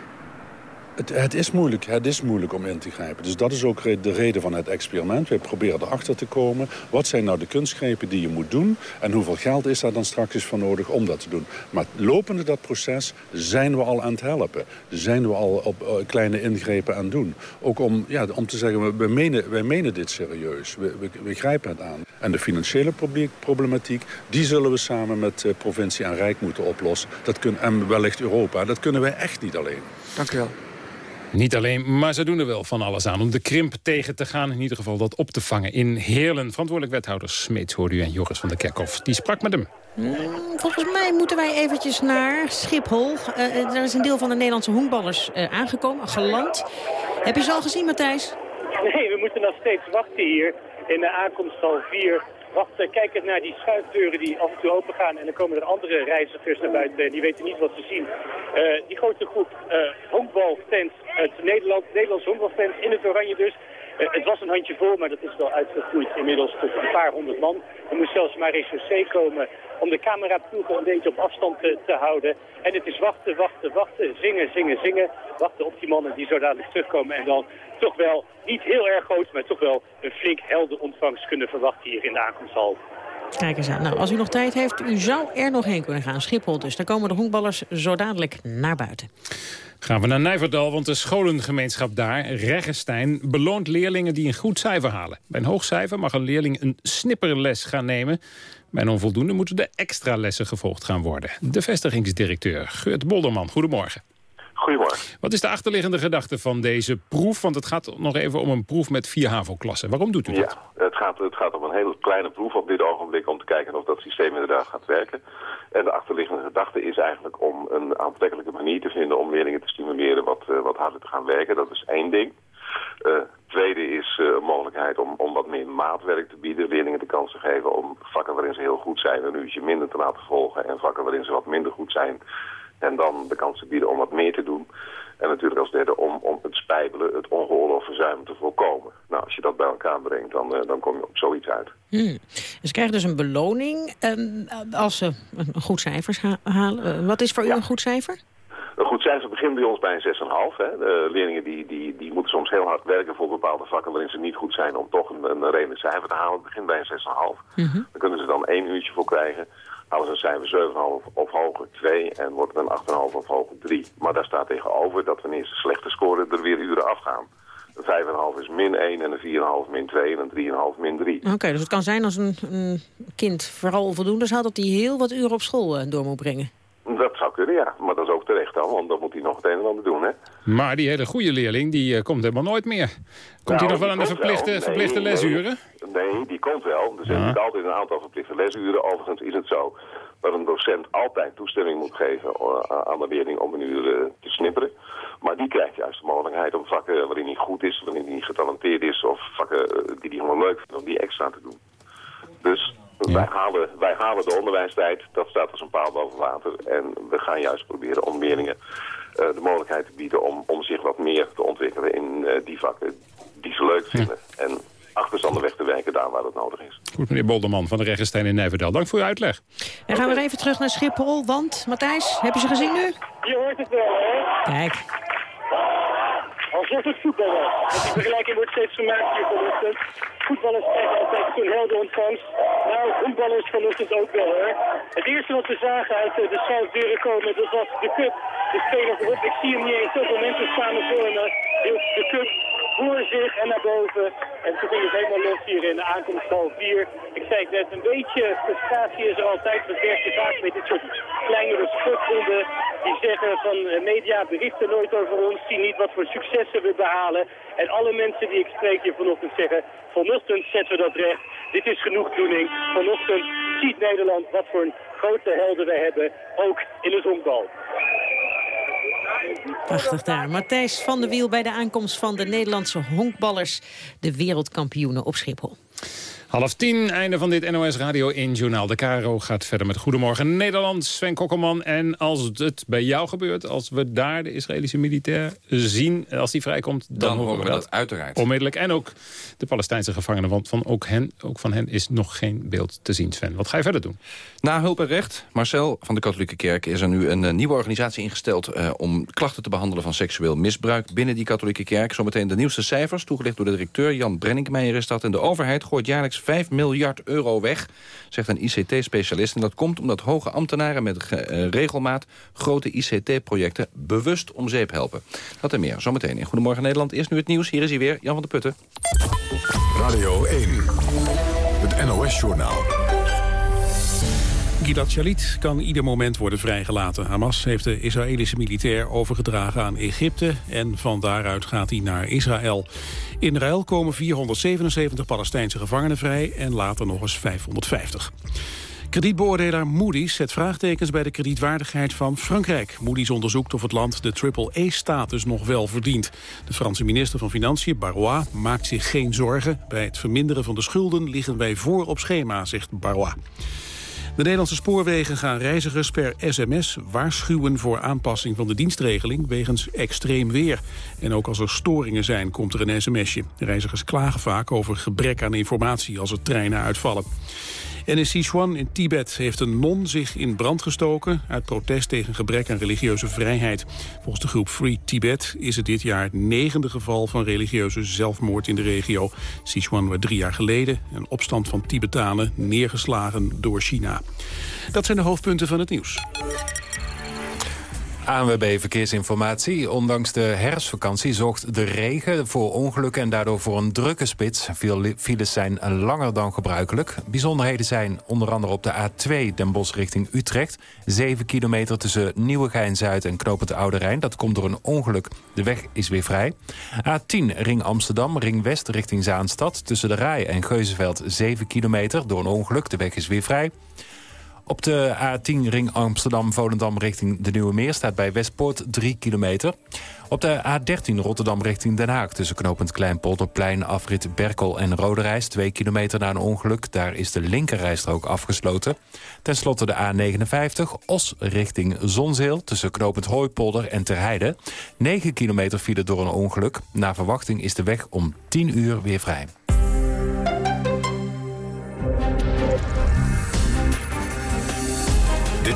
Speaker 18: Het, het, is moeilijk, het is moeilijk om in te grijpen. Dus dat is ook de reden van het experiment. We proberen erachter te komen. Wat zijn nou de kunstgrepen die je moet doen? En hoeveel geld is daar dan straks voor nodig om dat te doen? Maar lopende dat proces zijn we al aan het helpen. Zijn we al op uh, kleine ingrepen aan het doen. Ook om, ja, om te zeggen, we menen, wij menen dit serieus. We, we, grijpen het aan. En de financiële problematiek, die zullen we samen met uh, provincie en Rijk moeten oplossen. Dat kun, en wellicht Europa. Dat kunnen wij echt niet alleen.
Speaker 17: Dank u wel.
Speaker 9: Niet alleen, maar ze doen er wel van alles aan om de krimp tegen te gaan. In ieder geval dat op te vangen in Heerlen. Verantwoordelijk wethouder Smeets hoorde u en Joris van der Kerkhof. Die sprak met hem.
Speaker 8: Hmm, volgens mij moeten wij eventjes naar Schiphol. Uh, daar is een deel van de Nederlandse honkballers uh, aangekomen, geland. Heb je ze al gezien, Matthijs?
Speaker 19: Nee, we moeten nog steeds wachten hier in de aankomsthal 4 wachten, kijken naar die schuifdeuren die af en toe open gaan. En dan komen er andere reizigers naar buiten en die weten niet wat ze zien. Uh, die grote groep uh, honkbalfans uit Nederland, Nederlandse honkbalfans in het oranje dus. Het was een handje vol, maar dat is wel uitgegroeid inmiddels tot een paar honderd man. Er moest zelfs maar C komen om de cameraploegen een beetje op afstand te, te, houden. En het is wachten, wachten, wachten, zingen, zingen, zingen. Wachten op die mannen die zo dadelijk terugkomen en dan toch wel niet heel erg groot, maar toch wel een flink helder ontvangst kunnen verwachten hier in de aankomsthal.
Speaker 8: Kijk eens aan. Nou, als u nog tijd heeft, u zou er nog heen kunnen gaan. Schiphol dus. Daar komen de honkballers zo dadelijk naar buiten.
Speaker 9: Gaan we naar Nijverdal, want de scholengemeenschap daar, Reggestein... beloont leerlingen die een goed cijfer halen. Bij een hoog cijfer mag een leerling een snipperles gaan nemen. Bij een onvoldoende moeten de extra lessen gevolgd gaan worden. De vestigingsdirecteur Geurt Bolderman, goedemorgen.
Speaker 20: Goedemorgen.
Speaker 9: Wat is de achterliggende gedachte van deze proef? Want het gaat nog even om een proef met vier HAVO-klassen. Waarom doet u dat?
Speaker 20: Ja, het gaat, het gaat om een hele kleine proef op dit ogenblik... om te kijken of dat systeem inderdaad gaat werken. En de achterliggende gedachte is eigenlijk om een aantrekkelijke manier te vinden... om leerlingen te stimuleren wat, uh, wat harder te gaan werken. Dat is één ding. Uh, tweede is uh, mogelijkheid om, om wat meer maatwerk te bieden. Leerlingen de kans te geven om vakken waarin ze heel goed zijn... een uurtje minder te laten volgen. En vakken waarin ze wat minder goed zijn en dan de kans te bieden om wat meer te doen. En natuurlijk als derde om, om het spijbelen, het ongeoorloofd verzuim te voorkomen. Nou, als je dat bij elkaar brengt, dan, uh, dan kom je op zoiets uit.
Speaker 8: Hmm. Ze krijgen dus een beloning um, als ze een goed cijfer halen. Uh, wat is voor ja. u een goed cijfer?
Speaker 20: Goed cijfer begint bij ons bij een 6,5. De leerlingen die, die, die moeten soms heel hard werken voor bepaalde vakken waarin ze niet goed zijn om toch een, een redelijk cijfer te halen. Het begint bij een 6,5. Mm -hmm. Dan kunnen ze dan één uurtje voor krijgen. Halen ze een cijfer 7,5 of hoger 2 en wordt het een 8,5 of hoger 3. Maar daar staat tegenover dat wanneer ze slechte scoren er weer uren afgaan. Een 5,5 is min 1 en een 4,5 min 2 en een 3,5 min 3.
Speaker 8: Oké, okay, dus het kan zijn als een, een kind vooral voldoende had... dat hij heel wat uren op school uh, door moet brengen.
Speaker 20: Dat zou kunnen, ja. Maar dat is ook terecht dan, want dan moet hij nog het een en ander doen, hè.
Speaker 9: Maar die hele goede leerling, die uh, komt helemaal nooit meer. Komt nou, hij nog wel aan de verplichte, nee, verplichte lesuren?
Speaker 20: Nee, nee, die komt wel. Er zijn ja. altijd een aantal verplichte lesuren. Overigens is het zo dat een docent altijd toestemming moet geven aan de leerling om een uur te snipperen. Maar die krijgt juist de mogelijkheid om vakken waarin hij goed is, waarin hij niet getalenteerd is, of vakken die hij gewoon leuk vindt om die extra te doen. Dus ja. wij, halen, wij halen de onderwijstijd, dat staat als een paal boven water. En we gaan juist proberen om leerlingen uh, de mogelijkheid te bieden om, om zich wat meer te ontwikkelen in uh, die vakken die ze leuk vinden. Ja. En achterstanden weg te werken daar waar dat nodig is.
Speaker 9: Goed, meneer Bolderman van de Regenstein in Nijverdal. Dank voor uw uitleg.
Speaker 8: En gaan we even terug naar Schiphol, want Matthijs, heb je ze gezien nu?
Speaker 19: Je hoort het wel, hè?
Speaker 8: Kijk.
Speaker 19: Alsof het voetbal was. Want die vergelijking wordt steeds gemaakt hier vanochtend. Voetballers krijgen altijd zo'n helder ontvangst. Nou, voetballers vanochtend ook wel hoor. Het eerste wat we zagen uit de schuifdeuren komen, dat was de cup. De speler voorop. Ik zie hem niet eens. Zoveel mensen staan voor. De cup voor zich en naar boven. En toen ging het helemaal los hier in de aankomsthal 4. Ik zei het net, een beetje frustratie is er altijd. We werken vaak met dit soort kleinere sportgronden die zeggen van eh, media berichten nooit over ons, zien niet wat voor successen we behalen. En alle mensen die ik spreek hier vanochtend zeggen, vanochtend zetten we dat recht. Dit is genoegdoening. Vanochtend ziet Nederland wat voor een grote helden we hebben, ook in de zonbal.
Speaker 8: Prachtig daar. Matthijs van der Wiel bij de aankomst van de Nederlandse honkballers... de wereldkampioenen op Schiphol.
Speaker 9: Half tien, einde van dit NOS Radio in Journaal. De Caro gaat verder met Goedemorgen Nederland, Sven Kokkelman. En als het bij jou gebeurt, als we daar de Israëlische militair zien... als die vrijkomt, dan, horen we dat,
Speaker 21: uiteraard.
Speaker 9: Onmiddellijk. En ook de Palestijnse gevangenen, want van ook, hen, ook van hen is nog geen beeld te zien, Sven. Wat ga je verder doen?
Speaker 21: Na hulp en recht, Marcel van de Katholieke Kerk... is er nu een uh, nieuwe organisatie ingesteld... Uh, om klachten te behandelen van seksueel misbruik binnen die Katholieke Kerk. Zometeen de nieuwste cijfers, toegelicht door de directeur Jan Brenninkmeijer is dat. En de overheid gooit jaarlijks 5 miljard euro weg, zegt een ICT-specialist. En dat komt omdat hoge ambtenaren met uh, regelmaat... grote ICT-projecten bewust om zeep helpen. Dat en meer, zometeen in Goedemorgen Nederland. Eerst nu het nieuws, hier is hij weer, Jan van der Putten.
Speaker 6: Radio 1, het NOS-journaal.
Speaker 2: Gilad Shalit kan ieder moment worden vrijgelaten. Hamas heeft de Israëlische militair overgedragen aan Egypte... en van daaruit gaat hij naar Israël. In ruil komen 477 Palestijnse gevangenen vrij... en later nog eens 550. Kredietbeoordelaar Moody's zet vraagtekens bij de kredietwaardigheid van Frankrijk. Moody's onderzoekt of het land de triple-E-status nog wel verdient. De Franse minister van Financiën, Barrois, maakt zich geen zorgen. Bij het verminderen van de schulden liggen wij voor op schema, zegt Barrois. De Nederlandse spoorwegen gaan reizigers per sms waarschuwen voor aanpassing van de dienstregeling wegens extreem weer. En ook als er storingen zijn, komt er een sms'je. Reizigers klagen vaak over gebrek aan informatie als er treinen uitvallen. En in Sichuan in Tibet heeft een non zich in brand gestoken... uit protest tegen gebrek aan religieuze vrijheid. Volgens de groep Free Tibet is het dit jaar het negende geval... van religieuze zelfmoord in de regio. Sichuan werd drie jaar geleden een opstand van Tibetanen... neergeslagen door China. Dat zijn de hoofdpunten van het nieuws.
Speaker 3: ANWB Verkeersinformatie. Ondanks de herfstvakantie zorgt de regen voor ongelukken... en daardoor voor een drukke spits. Veel files zijn langer dan gebruikelijk. Bijzonderheden zijn onder andere op de A2 Den Bosch richting Utrecht. 7 kilometer tussen Nieuwegein-Zuid en Knopend Oude Rijn. Dat komt door een ongeluk. De weg is weer vrij. A10 Ring Amsterdam, Ring West richting Zaanstad. Tussen de Rij en Geuzenveld 7 kilometer door een ongeluk. De weg is weer vrij. Op de A10 ring Amsterdam-Volendam richting de Nieuwe Meer... staat bij Westpoort 3 kilometer. Op de A13 Rotterdam richting Den Haag... tussen knooppunt Kleinpolderplein, afrit Berkel en Roderijs... 2 kilometer na een ongeluk. Daar is de linkerrijstrook afgesloten. Ten slotte de A59 Os richting Zonzeel... tussen knooppunt Hooipolder en Terheide. 9 kilometer file door een ongeluk. Na verwachting is de weg om 10 uur weer vrij.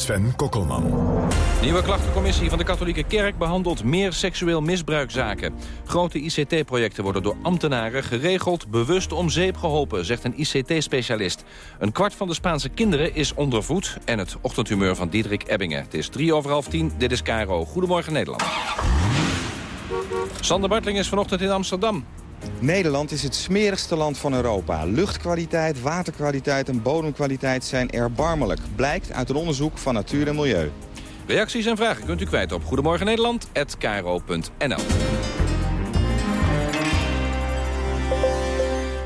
Speaker 6: Sven Kokkelman.
Speaker 21: Nieuwe klachtencommissie van de katholieke kerk behandelt meer seksueel misbruikzaken. Grote ICT-projecten worden door ambtenaren geregeld bewust om zeep geholpen, zegt een ICT-specialist. Een kwart van de Spaanse kinderen is ondervoed en het ochtendhumeur van Diederik Ebbingen. Het is drie over half tien, dit is Caro. Goedemorgen Nederland. Sander Bartling is vanochtend in Amsterdam.
Speaker 22: Nederland is het smerigste land van Europa. Luchtkwaliteit, waterkwaliteit en bodemkwaliteit zijn erbarmelijk. Blijkt uit een onderzoek van Natuur en Milieu.
Speaker 21: Reacties en vragen kunt u kwijt op Goedemorgen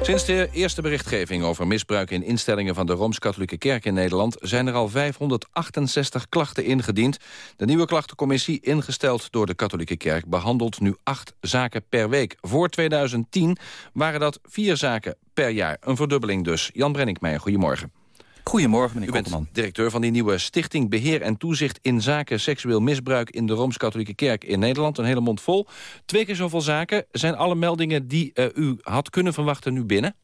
Speaker 21: Sinds de eerste berichtgeving over misbruik in instellingen van de Rooms-Katholieke Kerk in Nederland zijn er al 568 klachten ingediend. De nieuwe klachtencommissie, ingesteld door de Katholieke Kerk, behandelt nu acht zaken per week. Voor 2010 waren dat vier zaken per jaar. Een verdubbeling dus. Jan Brenninkmeijer, goedemorgen.
Speaker 23: Goedemorgen, meneer
Speaker 21: U bent
Speaker 23: Kokkelman.
Speaker 21: directeur van die nieuwe Stichting Beheer en Toezicht in Zaken Seksueel Misbruik in de Rooms-Katholieke Kerk in Nederland. Een hele mond vol. Twee keer zoveel zaken. Zijn alle meldingen die uh, u had kunnen verwachten nu binnen?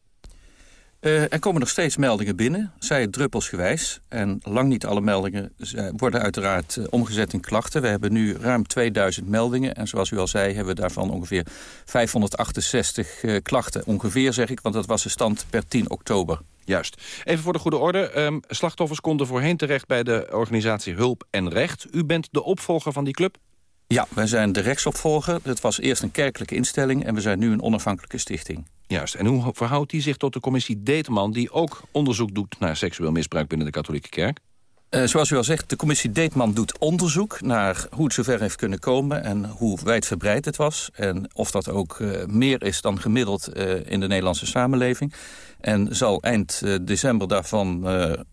Speaker 23: Uh, er komen nog steeds meldingen binnen, zij druppelsgewijs. En lang niet alle meldingen worden uiteraard uh, omgezet in klachten. We hebben nu ruim 2000 meldingen. En zoals u al zei, hebben we daarvan ongeveer 568 uh, klachten. Ongeveer zeg ik, want dat was de stand per 10 oktober.
Speaker 21: Juist. Even voor de goede orde. Um, slachtoffers konden voorheen terecht bij de organisatie Hulp en Recht. U bent de opvolger van die club?
Speaker 23: Ja, wij zijn de rechtsopvolger. Het was eerst een kerkelijke instelling en we zijn nu een onafhankelijke stichting.
Speaker 21: Juist. En hoe verhoudt die zich tot de commissie Deetman... die ook onderzoek doet naar seksueel misbruik binnen de katholieke kerk?
Speaker 23: Uh, zoals u al zegt, de commissie Deetman doet onderzoek naar hoe het zover heeft kunnen komen en hoe wijdverbreid het was. En of dat ook uh, meer is dan gemiddeld uh, in de Nederlandse samenleving. En zal eind december daarvan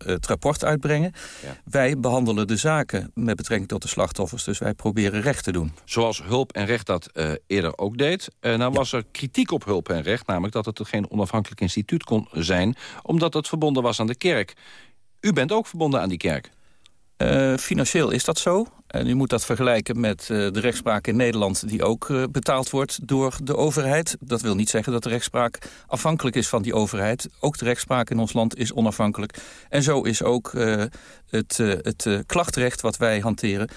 Speaker 23: het rapport uitbrengen. Ja. Wij behandelen de zaken met betrekking tot de slachtoffers, dus wij proberen recht te doen.
Speaker 21: Zoals Hulp en Recht dat eerder ook deed. nou ja. was er kritiek op Hulp en Recht, namelijk dat het geen onafhankelijk instituut kon zijn, omdat het verbonden was aan de kerk. U bent ook verbonden aan die kerk.
Speaker 23: Uh, financieel is dat zo. En u moet dat vergelijken met uh, de rechtspraak in Nederland... die ook uh, betaald wordt door de overheid. Dat wil niet zeggen dat de rechtspraak afhankelijk is van die overheid. Ook de rechtspraak in ons land is onafhankelijk. En zo is ook het, het klachtrecht wat wij hanteren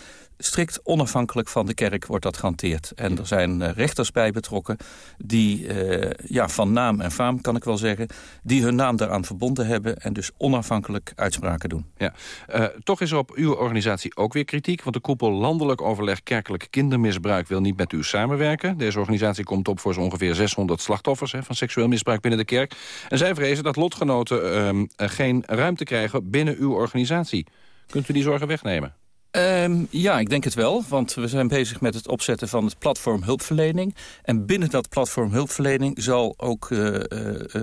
Speaker 23: strikt onafhankelijk van de kerk wordt dat gehanteerd. En er zijn uh, rechters bij betrokken die uh, ja, van naam en faam, kan ik wel zeggen... die hun naam daaraan verbonden hebben en dus onafhankelijk uitspraken doen.
Speaker 21: Ja. Uh, toch is er op uw organisatie ook weer kritiek... want de koepel Landelijk Overleg Kerkelijk Kindermisbruik wil niet met u samenwerken. Deze organisatie komt op voor zo'n ongeveer 600 slachtoffers hè, van seksueel misbruik binnen de kerk. En zij vrezen dat lotgenoten ehm, geen ruimte krijgen binnen uw organisatie. Kunt u die zorgen wegnemen?
Speaker 23: Um, ja, ik denk het wel. Want we zijn bezig met het opzetten van het platform hulpverlening. En binnen dat platform hulpverlening zal ook uh, uh,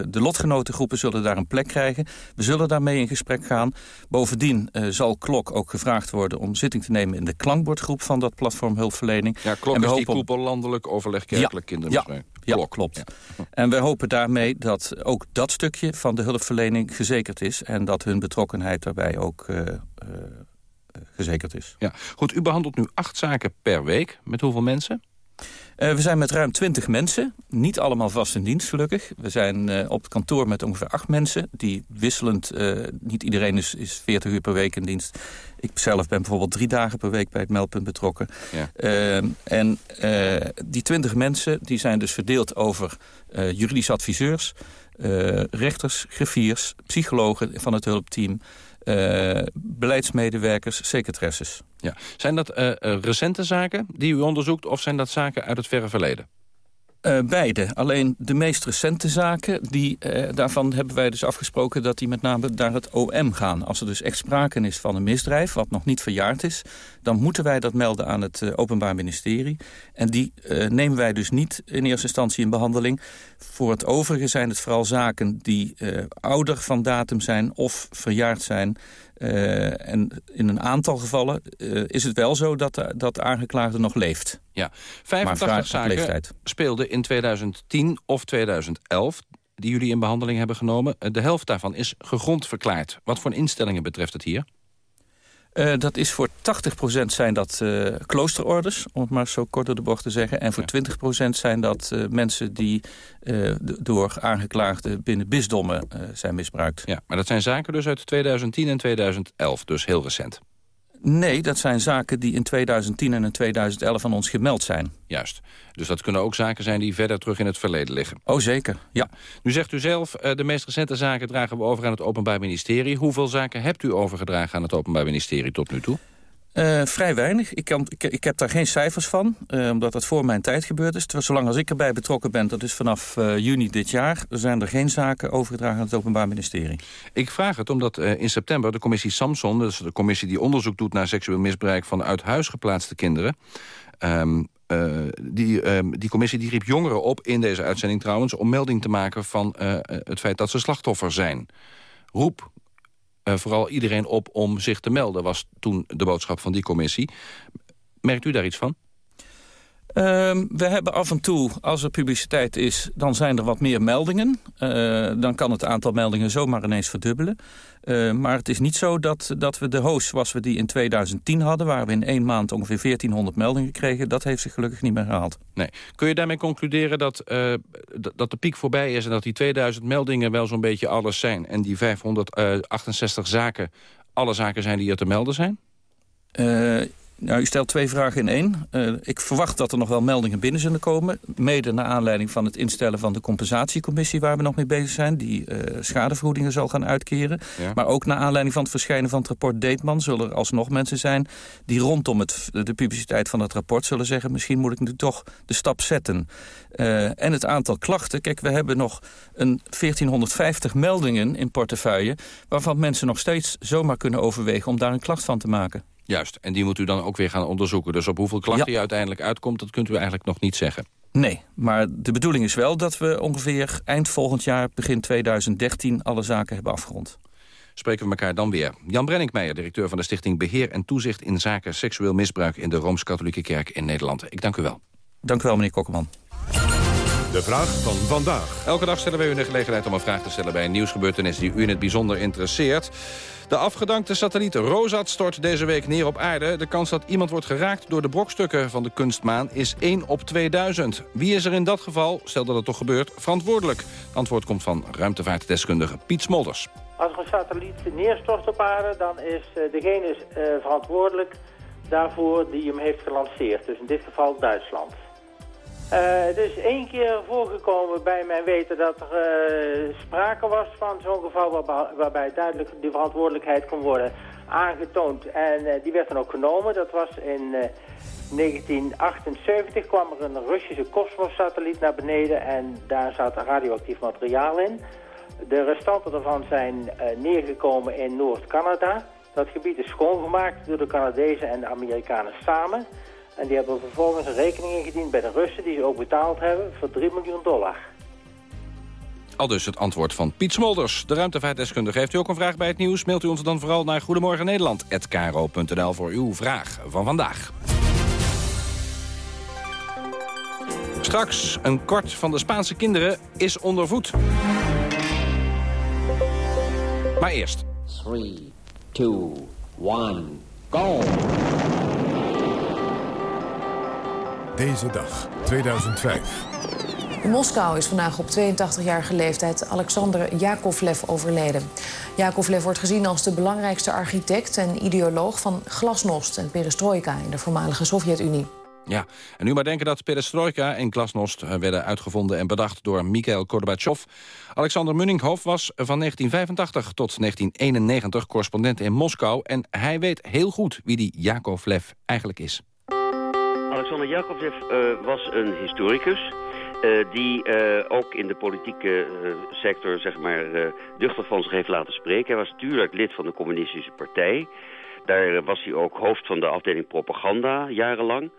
Speaker 23: de lotgenotengroepen zullen daar een plek krijgen. We zullen daarmee in gesprek gaan. Bovendien uh, zal Klok ook gevraagd worden om zitting te nemen in de klankbordgroep van dat platform hulpverlening.
Speaker 21: Ja, Klok en we is die koepel landelijk overleg kerkelijk
Speaker 23: ja,
Speaker 21: kindermisbruik.
Speaker 23: Ja, ja, klopt. Ja. En we hopen daarmee dat ook dat stukje van de hulpverlening gezekerd is. En dat hun betrokkenheid daarbij ook gezekerd is.
Speaker 21: Ja. Goed, u behandelt nu acht zaken per week. Met hoeveel mensen?
Speaker 23: Uh, we zijn met ruim 20 mensen. Niet allemaal vast in dienst, gelukkig. We zijn uh, op het kantoor met ongeveer acht mensen. Die wisselend, uh, niet iedereen is, is 40 uur per week in dienst. Ik zelf ben bijvoorbeeld drie dagen per week bij het meldpunt betrokken. Ja. en die 20 mensen die zijn dus verdeeld over juridische adviseurs... rechters, griffiers, psychologen van het hulpteam... Uh, beleidsmedewerkers, secretaresses.
Speaker 21: Ja. Zijn dat uh, recente zaken die u onderzoekt... of zijn dat zaken uit het verre verleden?
Speaker 23: Uh, beide. Alleen de meest recente zaken, die, daarvan hebben wij dus afgesproken... dat die met name naar het OM gaan. Als er dus echt sprake is van een misdrijf, wat nog niet verjaard is... dan moeten wij dat melden aan het uh, Openbaar Ministerie. En die nemen wij dus niet in eerste instantie in behandeling. Voor het overige zijn het vooral zaken die ouder van datum zijn... of verjaard zijn... Uh, en in een aantal gevallen uh, is het wel zo dat de, dat de aangeklaagde nog leeft.
Speaker 21: Ja, 85 zaken speelden in 2010 of 2011 die jullie in behandeling hebben genomen. De helft daarvan is gegrond verklaard. Wat voor instellingen betreft het hier?
Speaker 23: Uh, dat is voor 80% zijn dat uh, kloosterorders, om het maar zo kort door de bocht te zeggen. En voor ja. 20% zijn dat uh, mensen die door aangeklaagden binnen bisdommen zijn misbruikt.
Speaker 21: Ja, maar dat zijn zaken dus uit 2010 en 2011, dus heel recent.
Speaker 23: Nee, dat zijn zaken die in 2010 en in 2011 aan ons gemeld zijn.
Speaker 21: Juist. Dus dat kunnen ook zaken zijn die verder terug in het verleden liggen.
Speaker 23: Oh, zeker. Ja.
Speaker 21: Nu zegt u zelf, de meest recente zaken dragen we over aan het Openbaar Ministerie. Hoeveel zaken hebt u overgedragen aan het Openbaar Ministerie tot nu toe?
Speaker 23: Uh, vrij weinig. Ik, kan, ik, heb daar geen cijfers van, uh, omdat dat voor mijn tijd gebeurd is. Terwijl, zolang als ik erbij betrokken ben, dat is vanaf uh, juni dit jaar... zijn er geen zaken overgedragen aan het Openbaar Ministerie.
Speaker 21: Ik vraag het omdat in september de commissie Samson... dus de commissie die onderzoek doet naar seksueel misbruik... van uit huis geplaatste kinderen... Um, die, uh, die commissie die riep jongeren op, in deze uitzending trouwens... om melding te maken van het feit dat ze slachtoffer zijn. Roep vooral iedereen op om zich te melden... was toen de boodschap van die commissie. Merkt u daar iets van?
Speaker 23: Ehm, we hebben af en toe, als er publiciteit is, dan zijn er wat meer meldingen. Uh, dan kan het aantal meldingen zomaar ineens verdubbelen. Uh, maar het is niet zo dat, dat we de host zoals we die in 2010 hadden... waar we in één maand ongeveer 1400 meldingen kregen... dat heeft zich gelukkig niet meer gehaald.
Speaker 21: Nee. Kun je daarmee concluderen dat, uh, dat de piek voorbij is... en dat die 2000 meldingen wel zo'n beetje alles zijn... en die 568 zaken alle zaken zijn die er te melden zijn?
Speaker 23: Nou, u stelt twee vragen in één. Uh, ik verwacht dat er nog wel meldingen binnen zullen komen. Mede naar aanleiding van het instellen van de compensatiecommissie... waar we nog mee bezig zijn, die uh, schadevergoedingen zal gaan uitkeren. Ja. Maar ook naar aanleiding van het verschijnen van het rapport Deetman... zullen er alsnog mensen zijn die rondom het, de publiciteit van het rapport zullen zeggen... misschien moet ik nu toch de stap zetten. Uh, en het aantal klachten, kijk, we hebben nog een 1450 meldingen in portefeuille... waarvan mensen nog steeds zomaar kunnen overwegen om daar een klacht van te maken.
Speaker 21: Juist, en die moet u dan ook weer gaan onderzoeken. Dus op hoeveel klachten ja. u uiteindelijk uitkomt, dat kunt u eigenlijk nog niet zeggen.
Speaker 23: Nee, maar de bedoeling is wel dat we ongeveer eind volgend jaar, begin 2013, alle zaken hebben afgerond.
Speaker 21: Spreken we elkaar dan weer. Jan Brenninkmeijer, directeur van de Stichting Beheer en Toezicht in Zaken Seksueel Misbruik in de Rooms-Katholieke Kerk in Nederland. Ik dank u wel.
Speaker 23: Dank u wel, meneer Kokkerman.
Speaker 1: De vraag van vandaag.
Speaker 21: Elke dag stellen wij u de gelegenheid om een vraag te stellen bij een nieuwsgebeurtenis die u in het bijzonder interesseert. De afgedankte satelliet Rosat stort deze week neer op aarde. De kans dat iemand wordt geraakt door de brokstukken van de kunstmaan is 1 op 2000. Wie is er in dat geval, stel dat het toch gebeurt, verantwoordelijk? Antwoord komt van ruimtevaartdeskundige Piet Smolders.
Speaker 24: Als een satelliet neerstort op aarde, dan is uh, degene uh, verantwoordelijk daarvoor die hem heeft gelanceerd. Dus in dit geval Duitsland. Het is één keer voorgekomen bij mijn weten dat er uh, sprake was van zo'n geval waarbij, duidelijk de verantwoordelijkheid kon worden aangetoond. En uh, die werd dan ook genomen. Dat was in 1978 kwam er een Russische kosmossatelliet naar beneden en daar zat radioactief materiaal in. De restanten daarvan zijn neergekomen in Noord-Canada. Dat gebied is schoongemaakt door de Canadezen en de Amerikanen samen. En die hebben vervolgens een rekening ingediend bij de Russen... die ze ook betaald hebben voor 3 miljoen dollar.
Speaker 21: Al dus het antwoord van Piet Smolders, de ruimtevaartdeskundige. Heeft u ook een vraag bij het nieuws? Mailt u ons dan vooral naar Goedemorgen Nederland@kro.nl voor uw vraag van vandaag. Straks, een kort van de Spaanse kinderen is onder voet. Maar eerst. 3, 2, 1, go!
Speaker 1: Deze dag, 2005.
Speaker 25: In Moskou is vandaag op 82-jarige leeftijd Alexander Yakovlev overleden. Yakovlev wordt gezien als de belangrijkste architect en ideoloog van glasnost en perestroika in de voormalige Sovjet-Unie.
Speaker 21: Ja, en nu maar denken dat perestroika en glasnost werden uitgevonden en bedacht door Mikhail Gorbachev. Alexander Munninghoff was van 1985 tot 1991 correspondent in Moskou en hij weet heel goed wie die Yakovlev eigenlijk is.
Speaker 26: Alexander Jakovlev uh, was een historicus... Uh, die uh, ook in de politieke sector zeg maar, duchtig van zich heeft laten spreken. Hij was natuurlijk lid van de communistische partij. Daar was hij ook hoofd van de afdeling propaganda jarenlang.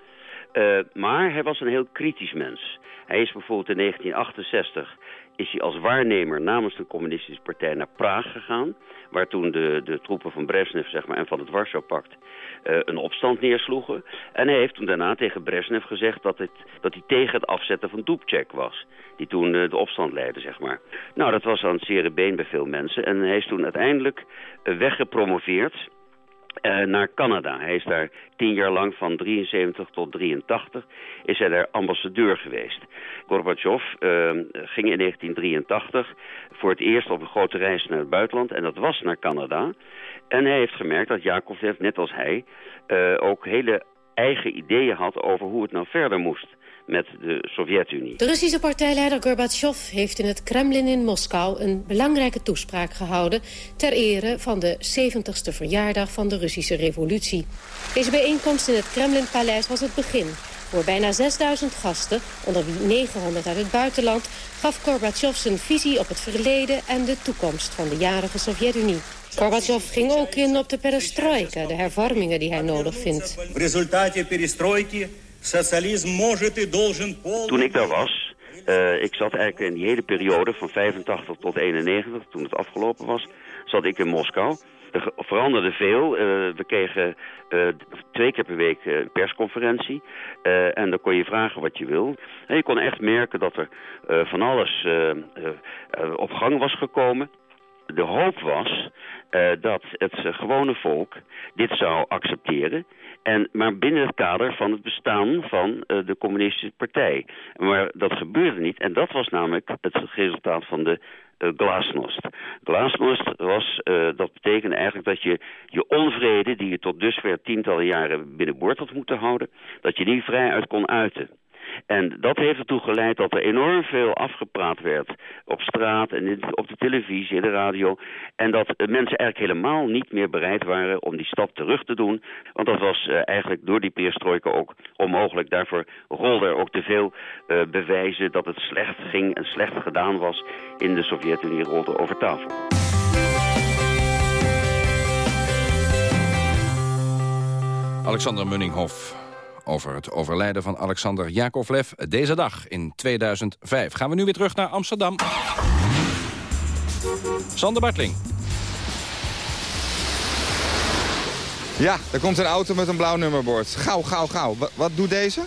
Speaker 26: maar hij was een heel kritisch mens. Hij is bijvoorbeeld in 1968 is hij als waarnemer namens de communistische partij naar Praag gegaan... waar toen de, de troepen van Brezhnev zeg maar, en van het Warschau-pact een opstand neersloegen. En hij heeft toen daarna tegen Brezhnev gezegd dat, het, dat hij tegen het afzetten van Dubček was. Die toen uh, de opstand leidde, zeg maar. Nou, dat was aan het zere been bij veel mensen. En hij is toen uiteindelijk uh, weggepromoveerd uh, naar Canada. Hij is daar tien jaar lang, van 73 tot 83, is hij daar ambassadeur geweest. Gorbachev uh, ging in 1983 voor het eerst op een grote reis naar het buitenland en dat was naar Canada. En hij heeft gemerkt dat Yakovlev, net als hij, uh, ook hele eigen ideeën had over hoe het nou verder moest met de Sovjet-Unie.
Speaker 25: De Russische partijleider Gorbachev heeft in het Kremlin in Moskou... een belangrijke toespraak gehouden... ter ere van de 70ste verjaardag van de Russische revolutie. Deze bijeenkomst in het Kremlinpaleis was het begin. Voor bijna 6000 gasten, onder wie 900 uit het buitenland... gaf Gorbachev zijn visie op het verleden en de toekomst van de jarige Sovjet-Unie. Gorbachev ging ook in op de perestroika, de hervormingen die hij nodig vindt.
Speaker 26: Toen ik daar was, uh, ik zat eigenlijk in die hele periode van 85 tot 91, toen het afgelopen was, zat ik in Moskou. er veranderde veel. we kregen twee keer per week een persconferentie. en dan kon je vragen wat je wil. En je kon echt merken dat er van alles op gang was gekomen de hoop was uh, dat het gewone volk dit zou accepteren. En, maar binnen het kader van het bestaan van uh, de communistische partij. Maar dat gebeurde niet. En dat was namelijk het resultaat van de uh, glasnost. Glasnost was, uh, dat betekende eigenlijk dat je je onvrede... die je tot dusver tientallen jaren binnenboord had moeten houden... dat je die vrij uit kon uiten. En dat heeft ertoe geleid dat er enorm veel afgepraat werd op straat en op de televisie en de radio. En dat mensen eigenlijk helemaal niet meer bereid waren om die stap terug te doen. Want dat was uh, eigenlijk door die peerstrojken ook onmogelijk. Daarvoor rolde er ook te veel uh, bewijzen dat het slecht ging en slecht gedaan was in de Sovjet-Unie rolde over tafel.
Speaker 21: Alexander Munninghoff over het overlijden van Alexander Jakovlev deze dag in 2005. Gaan we nu weer terug naar Amsterdam. Sander Bartling.
Speaker 22: Ja, er komt een auto met een blauw nummerbord. Gauw, gauw, gauw. Wat, doet deze?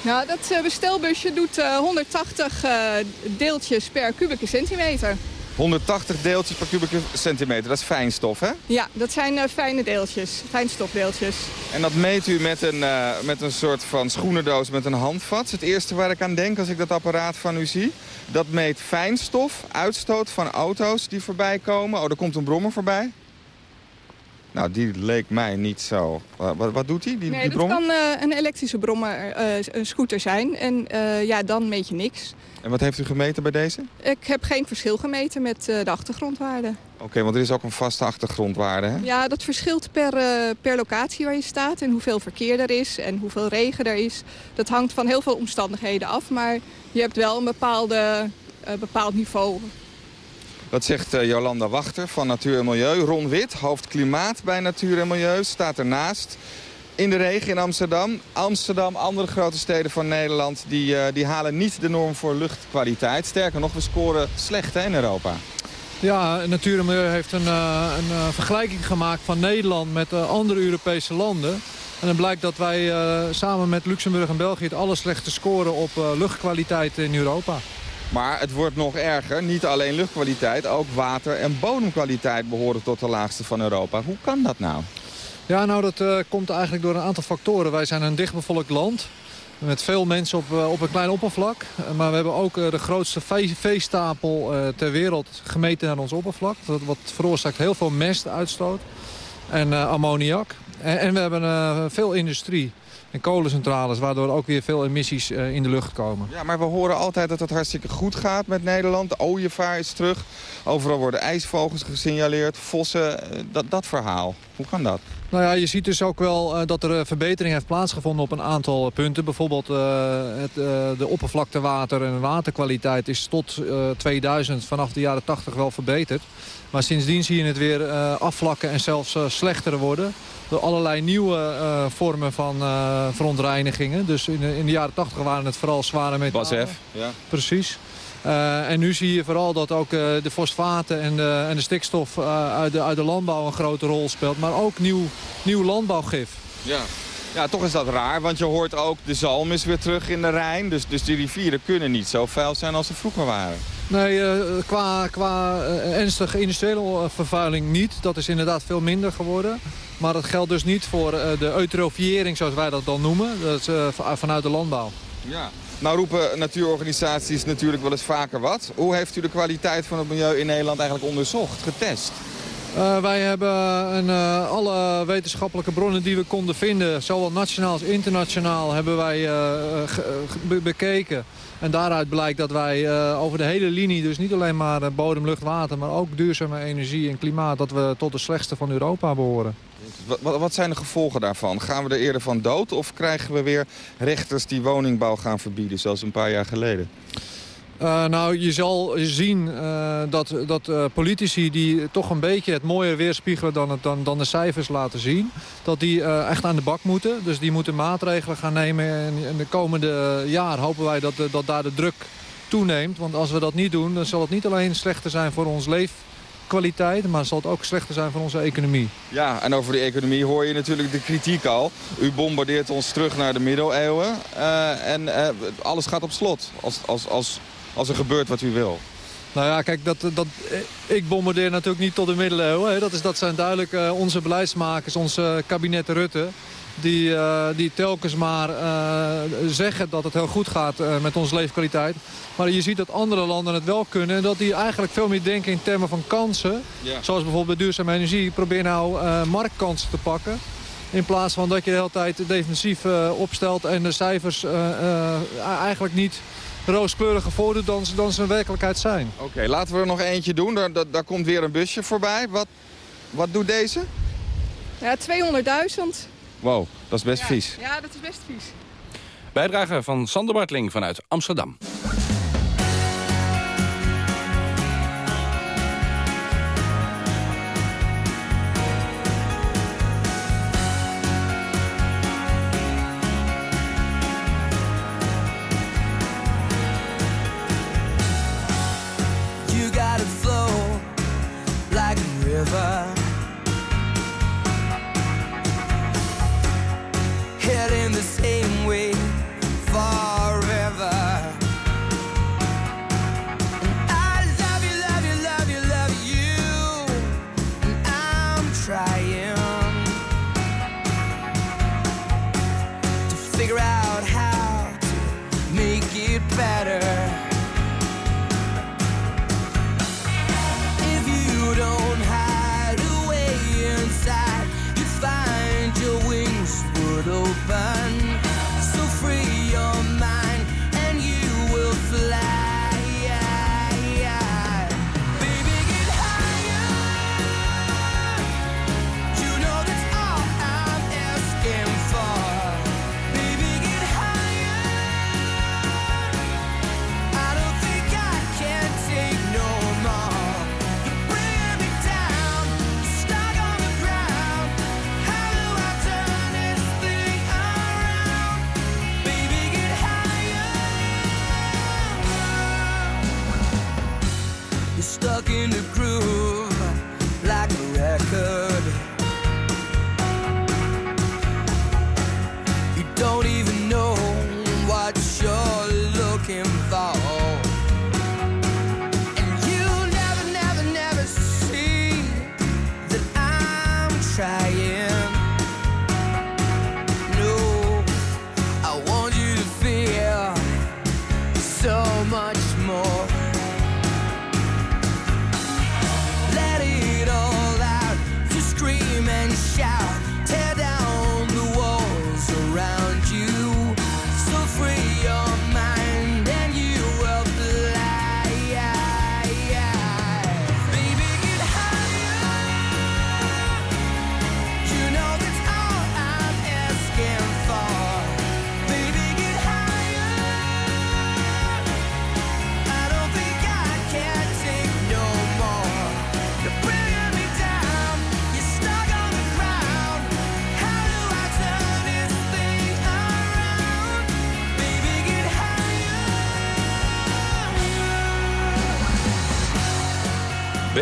Speaker 27: Nou, dat eh, bestelbusje doet 180 eh, eh, deeltjes per kubieke centimeter.
Speaker 22: 180 deeltjes per kubieke centimeter, dat is fijnstof, hè?
Speaker 27: Ja, dat zijn uh, fijne deeltjes, fijnstofdeeltjes.
Speaker 22: En dat meet u met een, uh, met een soort van schoenendoos met een handvat. Het eerste waar ik aan denk als ik dat apparaat van u zie. Dat meet fijnstof, uitstoot van auto's die voorbij komen. Oh, er komt een brommer voorbij. Nou, die leek mij niet zo. Wat, wat doet hij, die,
Speaker 27: nee,
Speaker 22: die brommer?
Speaker 27: dat kan uh, een elektrische brommer, een scooter zijn. En ja, dan meet je niks.
Speaker 22: En wat heeft u gemeten bij deze?
Speaker 27: Ik heb geen verschil gemeten met de achtergrondwaarde.
Speaker 22: Oké, want er is ook een vaste achtergrondwaarde, hè?
Speaker 27: Ja, dat verschilt per, per locatie waar je staat en hoeveel verkeer er is en hoeveel regen er is. Dat hangt van heel veel omstandigheden af, maar je hebt wel een bepaalde, bepaald niveau.
Speaker 22: Dat zegt Jolanda Wachter van Natuur en Milieu. Ron Wit, hoofd klimaat bij Natuur en Milieu, staat ernaast in de regen in Amsterdam. Amsterdam, andere grote steden van Nederland... die, uh, die halen niet de norm voor luchtkwaliteit. Sterker nog, we scoren slecht hè, in Europa.
Speaker 28: Ja, Natuur en Milieu heeft een, uh, een vergelijking gemaakt van Nederland met andere Europese landen. En dan blijkt dat wij samen met Luxemburg en België het allerslechtste scoren op luchtkwaliteit in Europa.
Speaker 22: Maar het wordt nog erger. Niet alleen luchtkwaliteit, ook water- en bodemkwaliteit behoren tot de laagste van Europa. Hoe kan dat nou?
Speaker 28: Ja, nou dat uh, komt eigenlijk door een aantal factoren. Wij zijn een dichtbevolkt land met veel mensen op, uh, op een klein oppervlak. Maar we hebben ook de grootste veestapel ter wereld gemeten naar ons oppervlak. Dat, wat veroorzaakt heel veel mestuitstoot en ammoniak. En, en, we hebben veel industrie en kolencentrales... waardoor ook weer veel emissies in de lucht komen.
Speaker 22: Ja, maar we horen altijd dat het hartstikke goed gaat met Nederland. De ooievaar is terug. Overal worden ijsvogels gesignaleerd, vossen. dat, dat verhaal, hoe kan dat?
Speaker 28: Nou ja, je ziet dus ook wel uh, dat er uh, verbetering heeft plaatsgevonden op een aantal punten. Bijvoorbeeld uh, het, de oppervlaktewater en waterkwaliteit is tot 2000 vanaf de jaren 80 wel verbeterd. Maar sindsdien zie je het weer afvlakken en zelfs slechter worden. Door allerlei nieuwe vormen van verontreinigingen. Dus in de, in de, jaren 80 waren het vooral zware metalen.
Speaker 22: Basf, ja.
Speaker 28: Precies. Uh, en nu zie je vooral dat ook uh, de fosfaten en de, en de stikstof uh, uit, de, uit de landbouw een grote rol speelt. Maar ook nieuw, nieuw landbouwgif.
Speaker 22: Ja. ja, toch is dat raar, want je hoort ook de zalm is weer terug in de Rijn. Dus, dus die rivieren kunnen niet zo vuil zijn als ze vroeger waren.
Speaker 28: Nee, qua, qua ernstige industriële vervuiling niet. Dat is inderdaad veel minder geworden. Maar dat geldt dus niet voor de eutrofiëring, zoals wij dat dan noemen. Dat is vanuit de landbouw.
Speaker 22: Ja. Nou roepen natuurorganisaties natuurlijk wel eens vaker wat. Hoe heeft u de kwaliteit van het milieu in Nederland eigenlijk onderzocht, getest?
Speaker 28: Uh, wij hebben een, uh, alle wetenschappelijke bronnen die we konden vinden, zowel nationaal als internationaal, hebben wij uh, be bekeken. En daaruit blijkt dat wij over de hele linie, dus niet alleen maar bodem, lucht, water, maar ook duurzame energie en klimaat, dat we tot de slechtste van Europa behoren.
Speaker 22: Wat, wat, zijn de gevolgen daarvan? Gaan we er eerder van dood of krijgen we weer rechters die woningbouw gaan verbieden, zoals een paar jaar geleden?
Speaker 28: Uh, nou, je zal zien uh, dat, dat uh, politici die toch een beetje het mooier weerspiegelen dan, het, dan, dan de cijfers laten zien... dat die echt aan de bak moeten. Dus die moeten maatregelen gaan nemen. En in de komende jaar hopen wij dat, dat daar de druk toeneemt. Want als we dat niet doen, dan zal het niet alleen slechter zijn voor ons leef leefkwaliteit, maar zal het ook slechter zijn voor onze economie.
Speaker 22: Ja, en over die economie hoor je natuurlijk de kritiek al. U bombardeert ons terug naar de middeleeuwen en alles gaat op slot als, als, als, als er gebeurt wat u wil.
Speaker 28: Nou ja, kijk, dat, dat, ik bombardeer natuurlijk niet tot de middeleeuwen. Hè. Dat, is, dat zijn duidelijk uh, onze beleidsmakers, onze kabinet Rutte die, uh, die telkens maar uh, zeggen dat het heel goed gaat met onze leefkwaliteit. Maar je ziet dat andere landen het wel kunnen. En dat die eigenlijk veel meer denken in termen van kansen. Ja. Zoals bijvoorbeeld bij duurzame energie. Probeer nou marktkansen te pakken. In plaats van dat je de hele tijd defensief opstelt en de cijfers eigenlijk niet rooskleuriger voordoet dan, dan ze in werkelijkheid zijn.
Speaker 22: Oké, okay, laten we er nog eentje doen. Daar, daar, daar, komt weer een busje voorbij. Wat, wat doet deze?
Speaker 27: Ja, 200.000.
Speaker 22: Wow, dat is best
Speaker 27: ja,
Speaker 22: vies.
Speaker 27: Ja, dat is best vies.
Speaker 29: Bijdrage van Sander Bartling vanuit Amsterdam.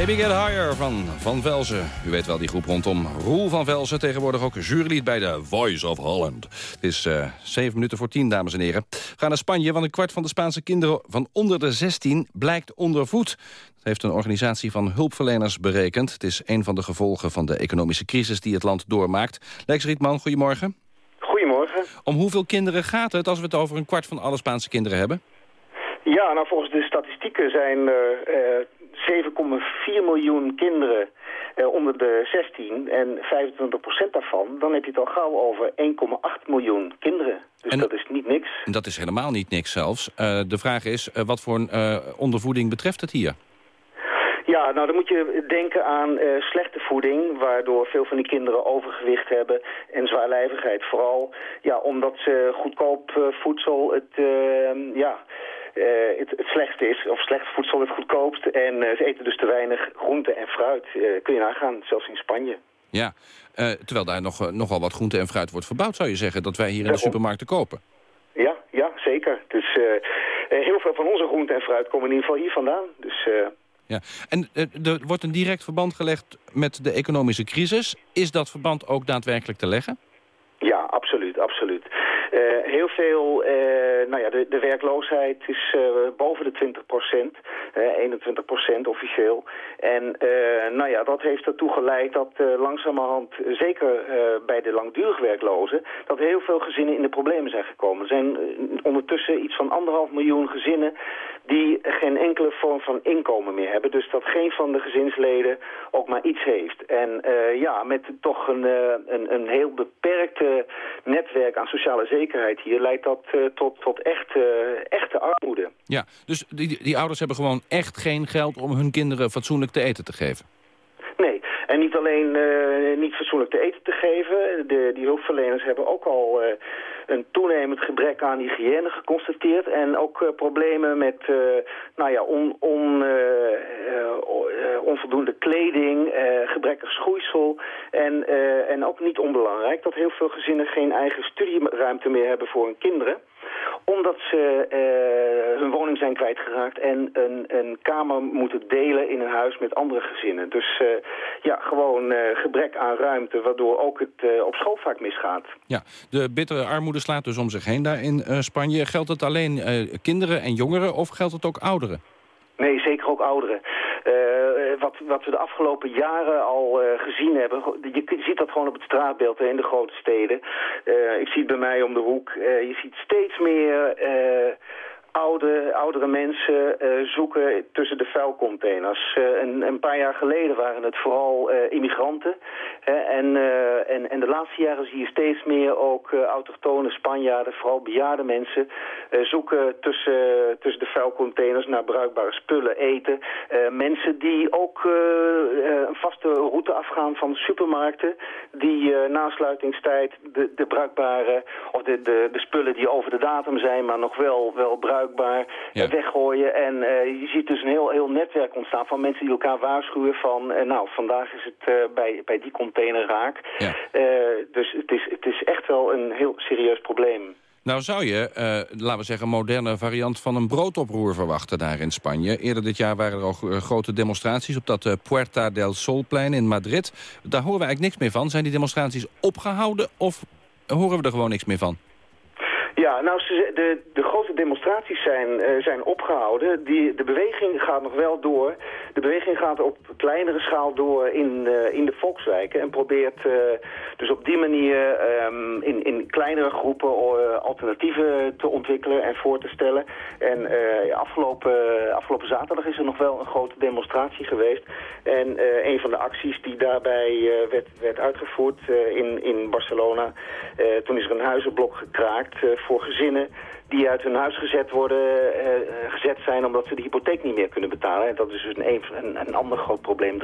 Speaker 21: Baby Get Higher
Speaker 29: van Van Velzen. U weet wel, die groep rondom Roel van Velzen. Tegenwoordig ook jurylid bij de Voice of Holland. Het is uh, zeven minuten voor tien, dames en heren. We gaan naar Spanje, want een kwart van de Spaanse kinderen van onder de 16 blijkt ondervoed. Dat heeft een organisatie van hulpverleners berekend. Het is een van de gevolgen van de economische crisis die het land doormaakt. Lex Rietman, goedemorgen.
Speaker 30: Goedemorgen.
Speaker 29: Om hoeveel kinderen gaat het als we het over een kwart van alle Spaanse kinderen hebben?
Speaker 30: Ja, nou volgens de statistieken zijn er uh, 7,4 miljoen kinderen uh, onder de 16 en 25% daarvan, dan heb je het al gauw over 1,8 miljoen kinderen. Dus
Speaker 29: En-
Speaker 30: dat is niet niks.
Speaker 29: Dat is helemaal niet niks zelfs. Eh, de vraag is, eh, wat voor een eh, ondervoeding betreft het hier?
Speaker 30: Ja, nou dan moet je denken aan eh, slechte voeding, waardoor veel van die kinderen overgewicht hebben en zwaarlijvigheid. Vooral ja, omdat ze goedkoop eh, voedsel het, eh, ja, eh, het, het slechtste is, of slecht voedsel het goedkoopst. En eh, ze eten dus te weinig groente en fruit. Eh, kun je nagaan, zelfs in Spanje.
Speaker 29: Ja, terwijl daar nog, nogal wat groente en fruit wordt verbouwd, zou je zeggen, dat wij hier in de supermarkten kopen.
Speaker 30: Ja, ja, zeker. Dus heel veel van onze groente en fruit komen in ieder geval hier vandaan. Dus
Speaker 21: Ja. En er wordt een direct verband gelegd met de economische crisis. Is dat verband ook daadwerkelijk te leggen?
Speaker 30: Ja, absoluut, absoluut. Eh, heel veel, eh, nou ja, de, de werkloosheid is eh, boven de 20 procent, 21 procent officieel. En nou ja, dat heeft ertoe geleid dat langzamerhand, zeker bij de langdurig werklozen, dat heel veel gezinnen in de problemen zijn gekomen. Er zijn ondertussen iets van anderhalf miljoen gezinnen die geen enkele vorm van inkomen meer hebben. Dus dat geen van de gezinsleden ook maar iets heeft. En ja, met toch een, een, een heel beperkte netwerk aan sociale zekerheid hier... leidt dat eh, tot, tot echt, eh, echte armoede.
Speaker 21: Ja, dus die, die ouders hebben gewoon echt geen geld om hun kinderen fatsoenlijk te eten te geven.
Speaker 30: Nee, en niet alleen eh, niet fatsoenlijk te eten te geven. De, die hulpverleners hebben ook al een toenemend gebrek aan hygiëne geconstateerd. En ook eh, problemen met eh, nou ja, on, on, eh, onvoldoende kleding, gebrekkig schoeisel. En, en ook niet onbelangrijk dat heel veel gezinnen geen eigen studieruimte meer hebben voor hun kinderen omdat ze eh, hun woning zijn kwijtgeraakt en een, een kamer moeten delen in een huis met andere gezinnen. Dus eh, ja, gewoon eh, gebrek aan ruimte, waardoor ook het op school vaak misgaat.
Speaker 21: Ja, de bittere armoede slaat dus om zich heen daar in Spanje. Geldt het alleen kinderen en jongeren of geldt het ook ouderen?
Speaker 30: Nee, zeker ook ouderen. Eh, wat, wat we de afgelopen jaren al eh, gezien hebben, je ziet dat gewoon op het straatbeeld in de grote steden. Eh, ik zie het bij mij om de hoek. Je ziet steeds meer oude, oudere mensen eh, zoeken tussen de vuilcontainers. Eh, een, een paar jaar geleden waren het vooral eh, immigranten. en, en, en de laatste jaren zie je steeds meer ook autochtone Spanjaarden, vooral bejaarde mensen, zoeken tussen, tussen de vuilcontainers naar bruikbare spullen, eten. Mensen die ook een vaste route afgaan van supermarkten, die na sluitingstijd de, de bruikbare, of de, de, de spullen die over de datum zijn, maar nog wel, wel bruikbaar, eh, weggooien. En eh, je ziet dus een heel, heel netwerk ontstaan van mensen die elkaar waarschuwen van, eh, nou, vandaag is het bij, bij die container raak. Eh, dus het is, het is echt wel een heel serieus probleem.
Speaker 21: Nou zou je, laten we zeggen, een moderne variant van een broodoproer verwachten daar in Spanje. Eerder dit jaar waren er al grote demonstraties op dat Puerta del Solplein in Madrid. Daar horen we eigenlijk niks meer van. Zijn die demonstraties opgehouden of horen we er gewoon niks meer van?
Speaker 30: Ja, nou, de, de grote demonstraties zijn, eh, zijn opgehouden. Die, de beweging gaat nog wel door. De beweging gaat op kleinere schaal door in, eh, in de volkswijken. En probeert eh, dus op die manier ehm, in, in kleinere groepen alternatieven te ontwikkelen en voor te stellen. En afgelopen, afgelopen zaterdag is er nog wel een grote demonstratie geweest. En een van de acties die daarbij werd, werd uitgevoerd in, in Barcelona... toen is er een huizenblok gekraakt voor gezinnen die uit hun huis gezet worden, eh, gezet zijn omdat ze de hypotheek niet meer kunnen betalen. En dat is dus een, een, een ander groot probleem.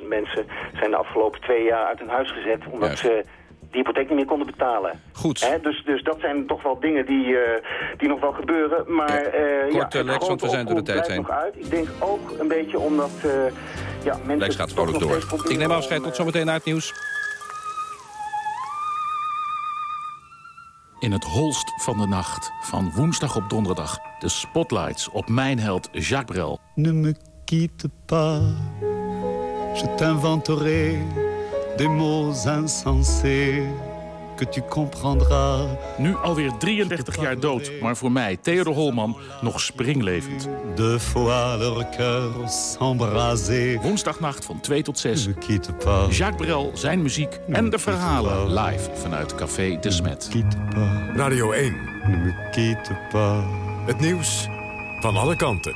Speaker 30: 300.000 mensen zijn de afgelopen twee jaar uit hun huis gezet omdat ze de hypotheek niet meer konden betalen.
Speaker 21: Goed.
Speaker 30: Dus, dus dat zijn toch wel dingen die, eh, die nog wel gebeuren. Maar eh,
Speaker 21: Kort,
Speaker 30: ja,
Speaker 21: Lex, want we zijn door de tijd heen.
Speaker 30: nog uit. Ik denk ook een beetje omdat ja, mensen...
Speaker 21: Lex gaat vrolijk door. Ik neem afscheid. Tot zometeen naar het nieuws.
Speaker 31: In het holst van de nacht, van woensdag op donderdag... de spotlights op mijn held Jacques Brel.
Speaker 32: Ne me quitte pas, je t'inventerai des mots insensés que tu comprendras.
Speaker 31: Nu alweer 33 jaar dood, maar voor mij, Theodor Holman, nog springlevend.
Speaker 32: Deux fois leur cœur s'embraser.
Speaker 31: Woensdagnacht van 2 tot 6.
Speaker 32: Ne me quitte pas.
Speaker 31: Jacques Brel, zijn muziek en de verhalen live vanuit Café de Smet.
Speaker 1: Radio 1.
Speaker 32: Ne me quitte pas.
Speaker 1: Het nieuws van alle kanten.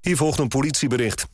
Speaker 33: Hier volgt een politiebericht.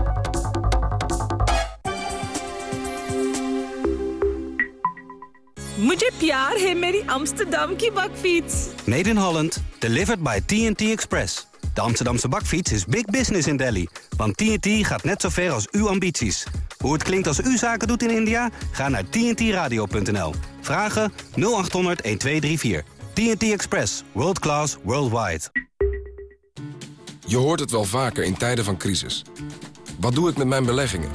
Speaker 34: मुझे प्यार है मेरी Amsterdam की bakfiets.
Speaker 35: Made in Holland, delivered by TNT Express. De Amsterdamse bakfiets is big business in Delhi. Want TNT gaat net zo ver als uw ambities. Hoe het klinkt als u zaken doet in India? Ga naar tntradio.nl. Vragen 0800 1234. TNT Express. World class, worldwide.
Speaker 36: Je hoort het wel vaker in tijden van crisis. Wat doe ik met mijn beleggingen?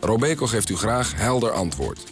Speaker 36: Robeco geeft u graag helder antwoord.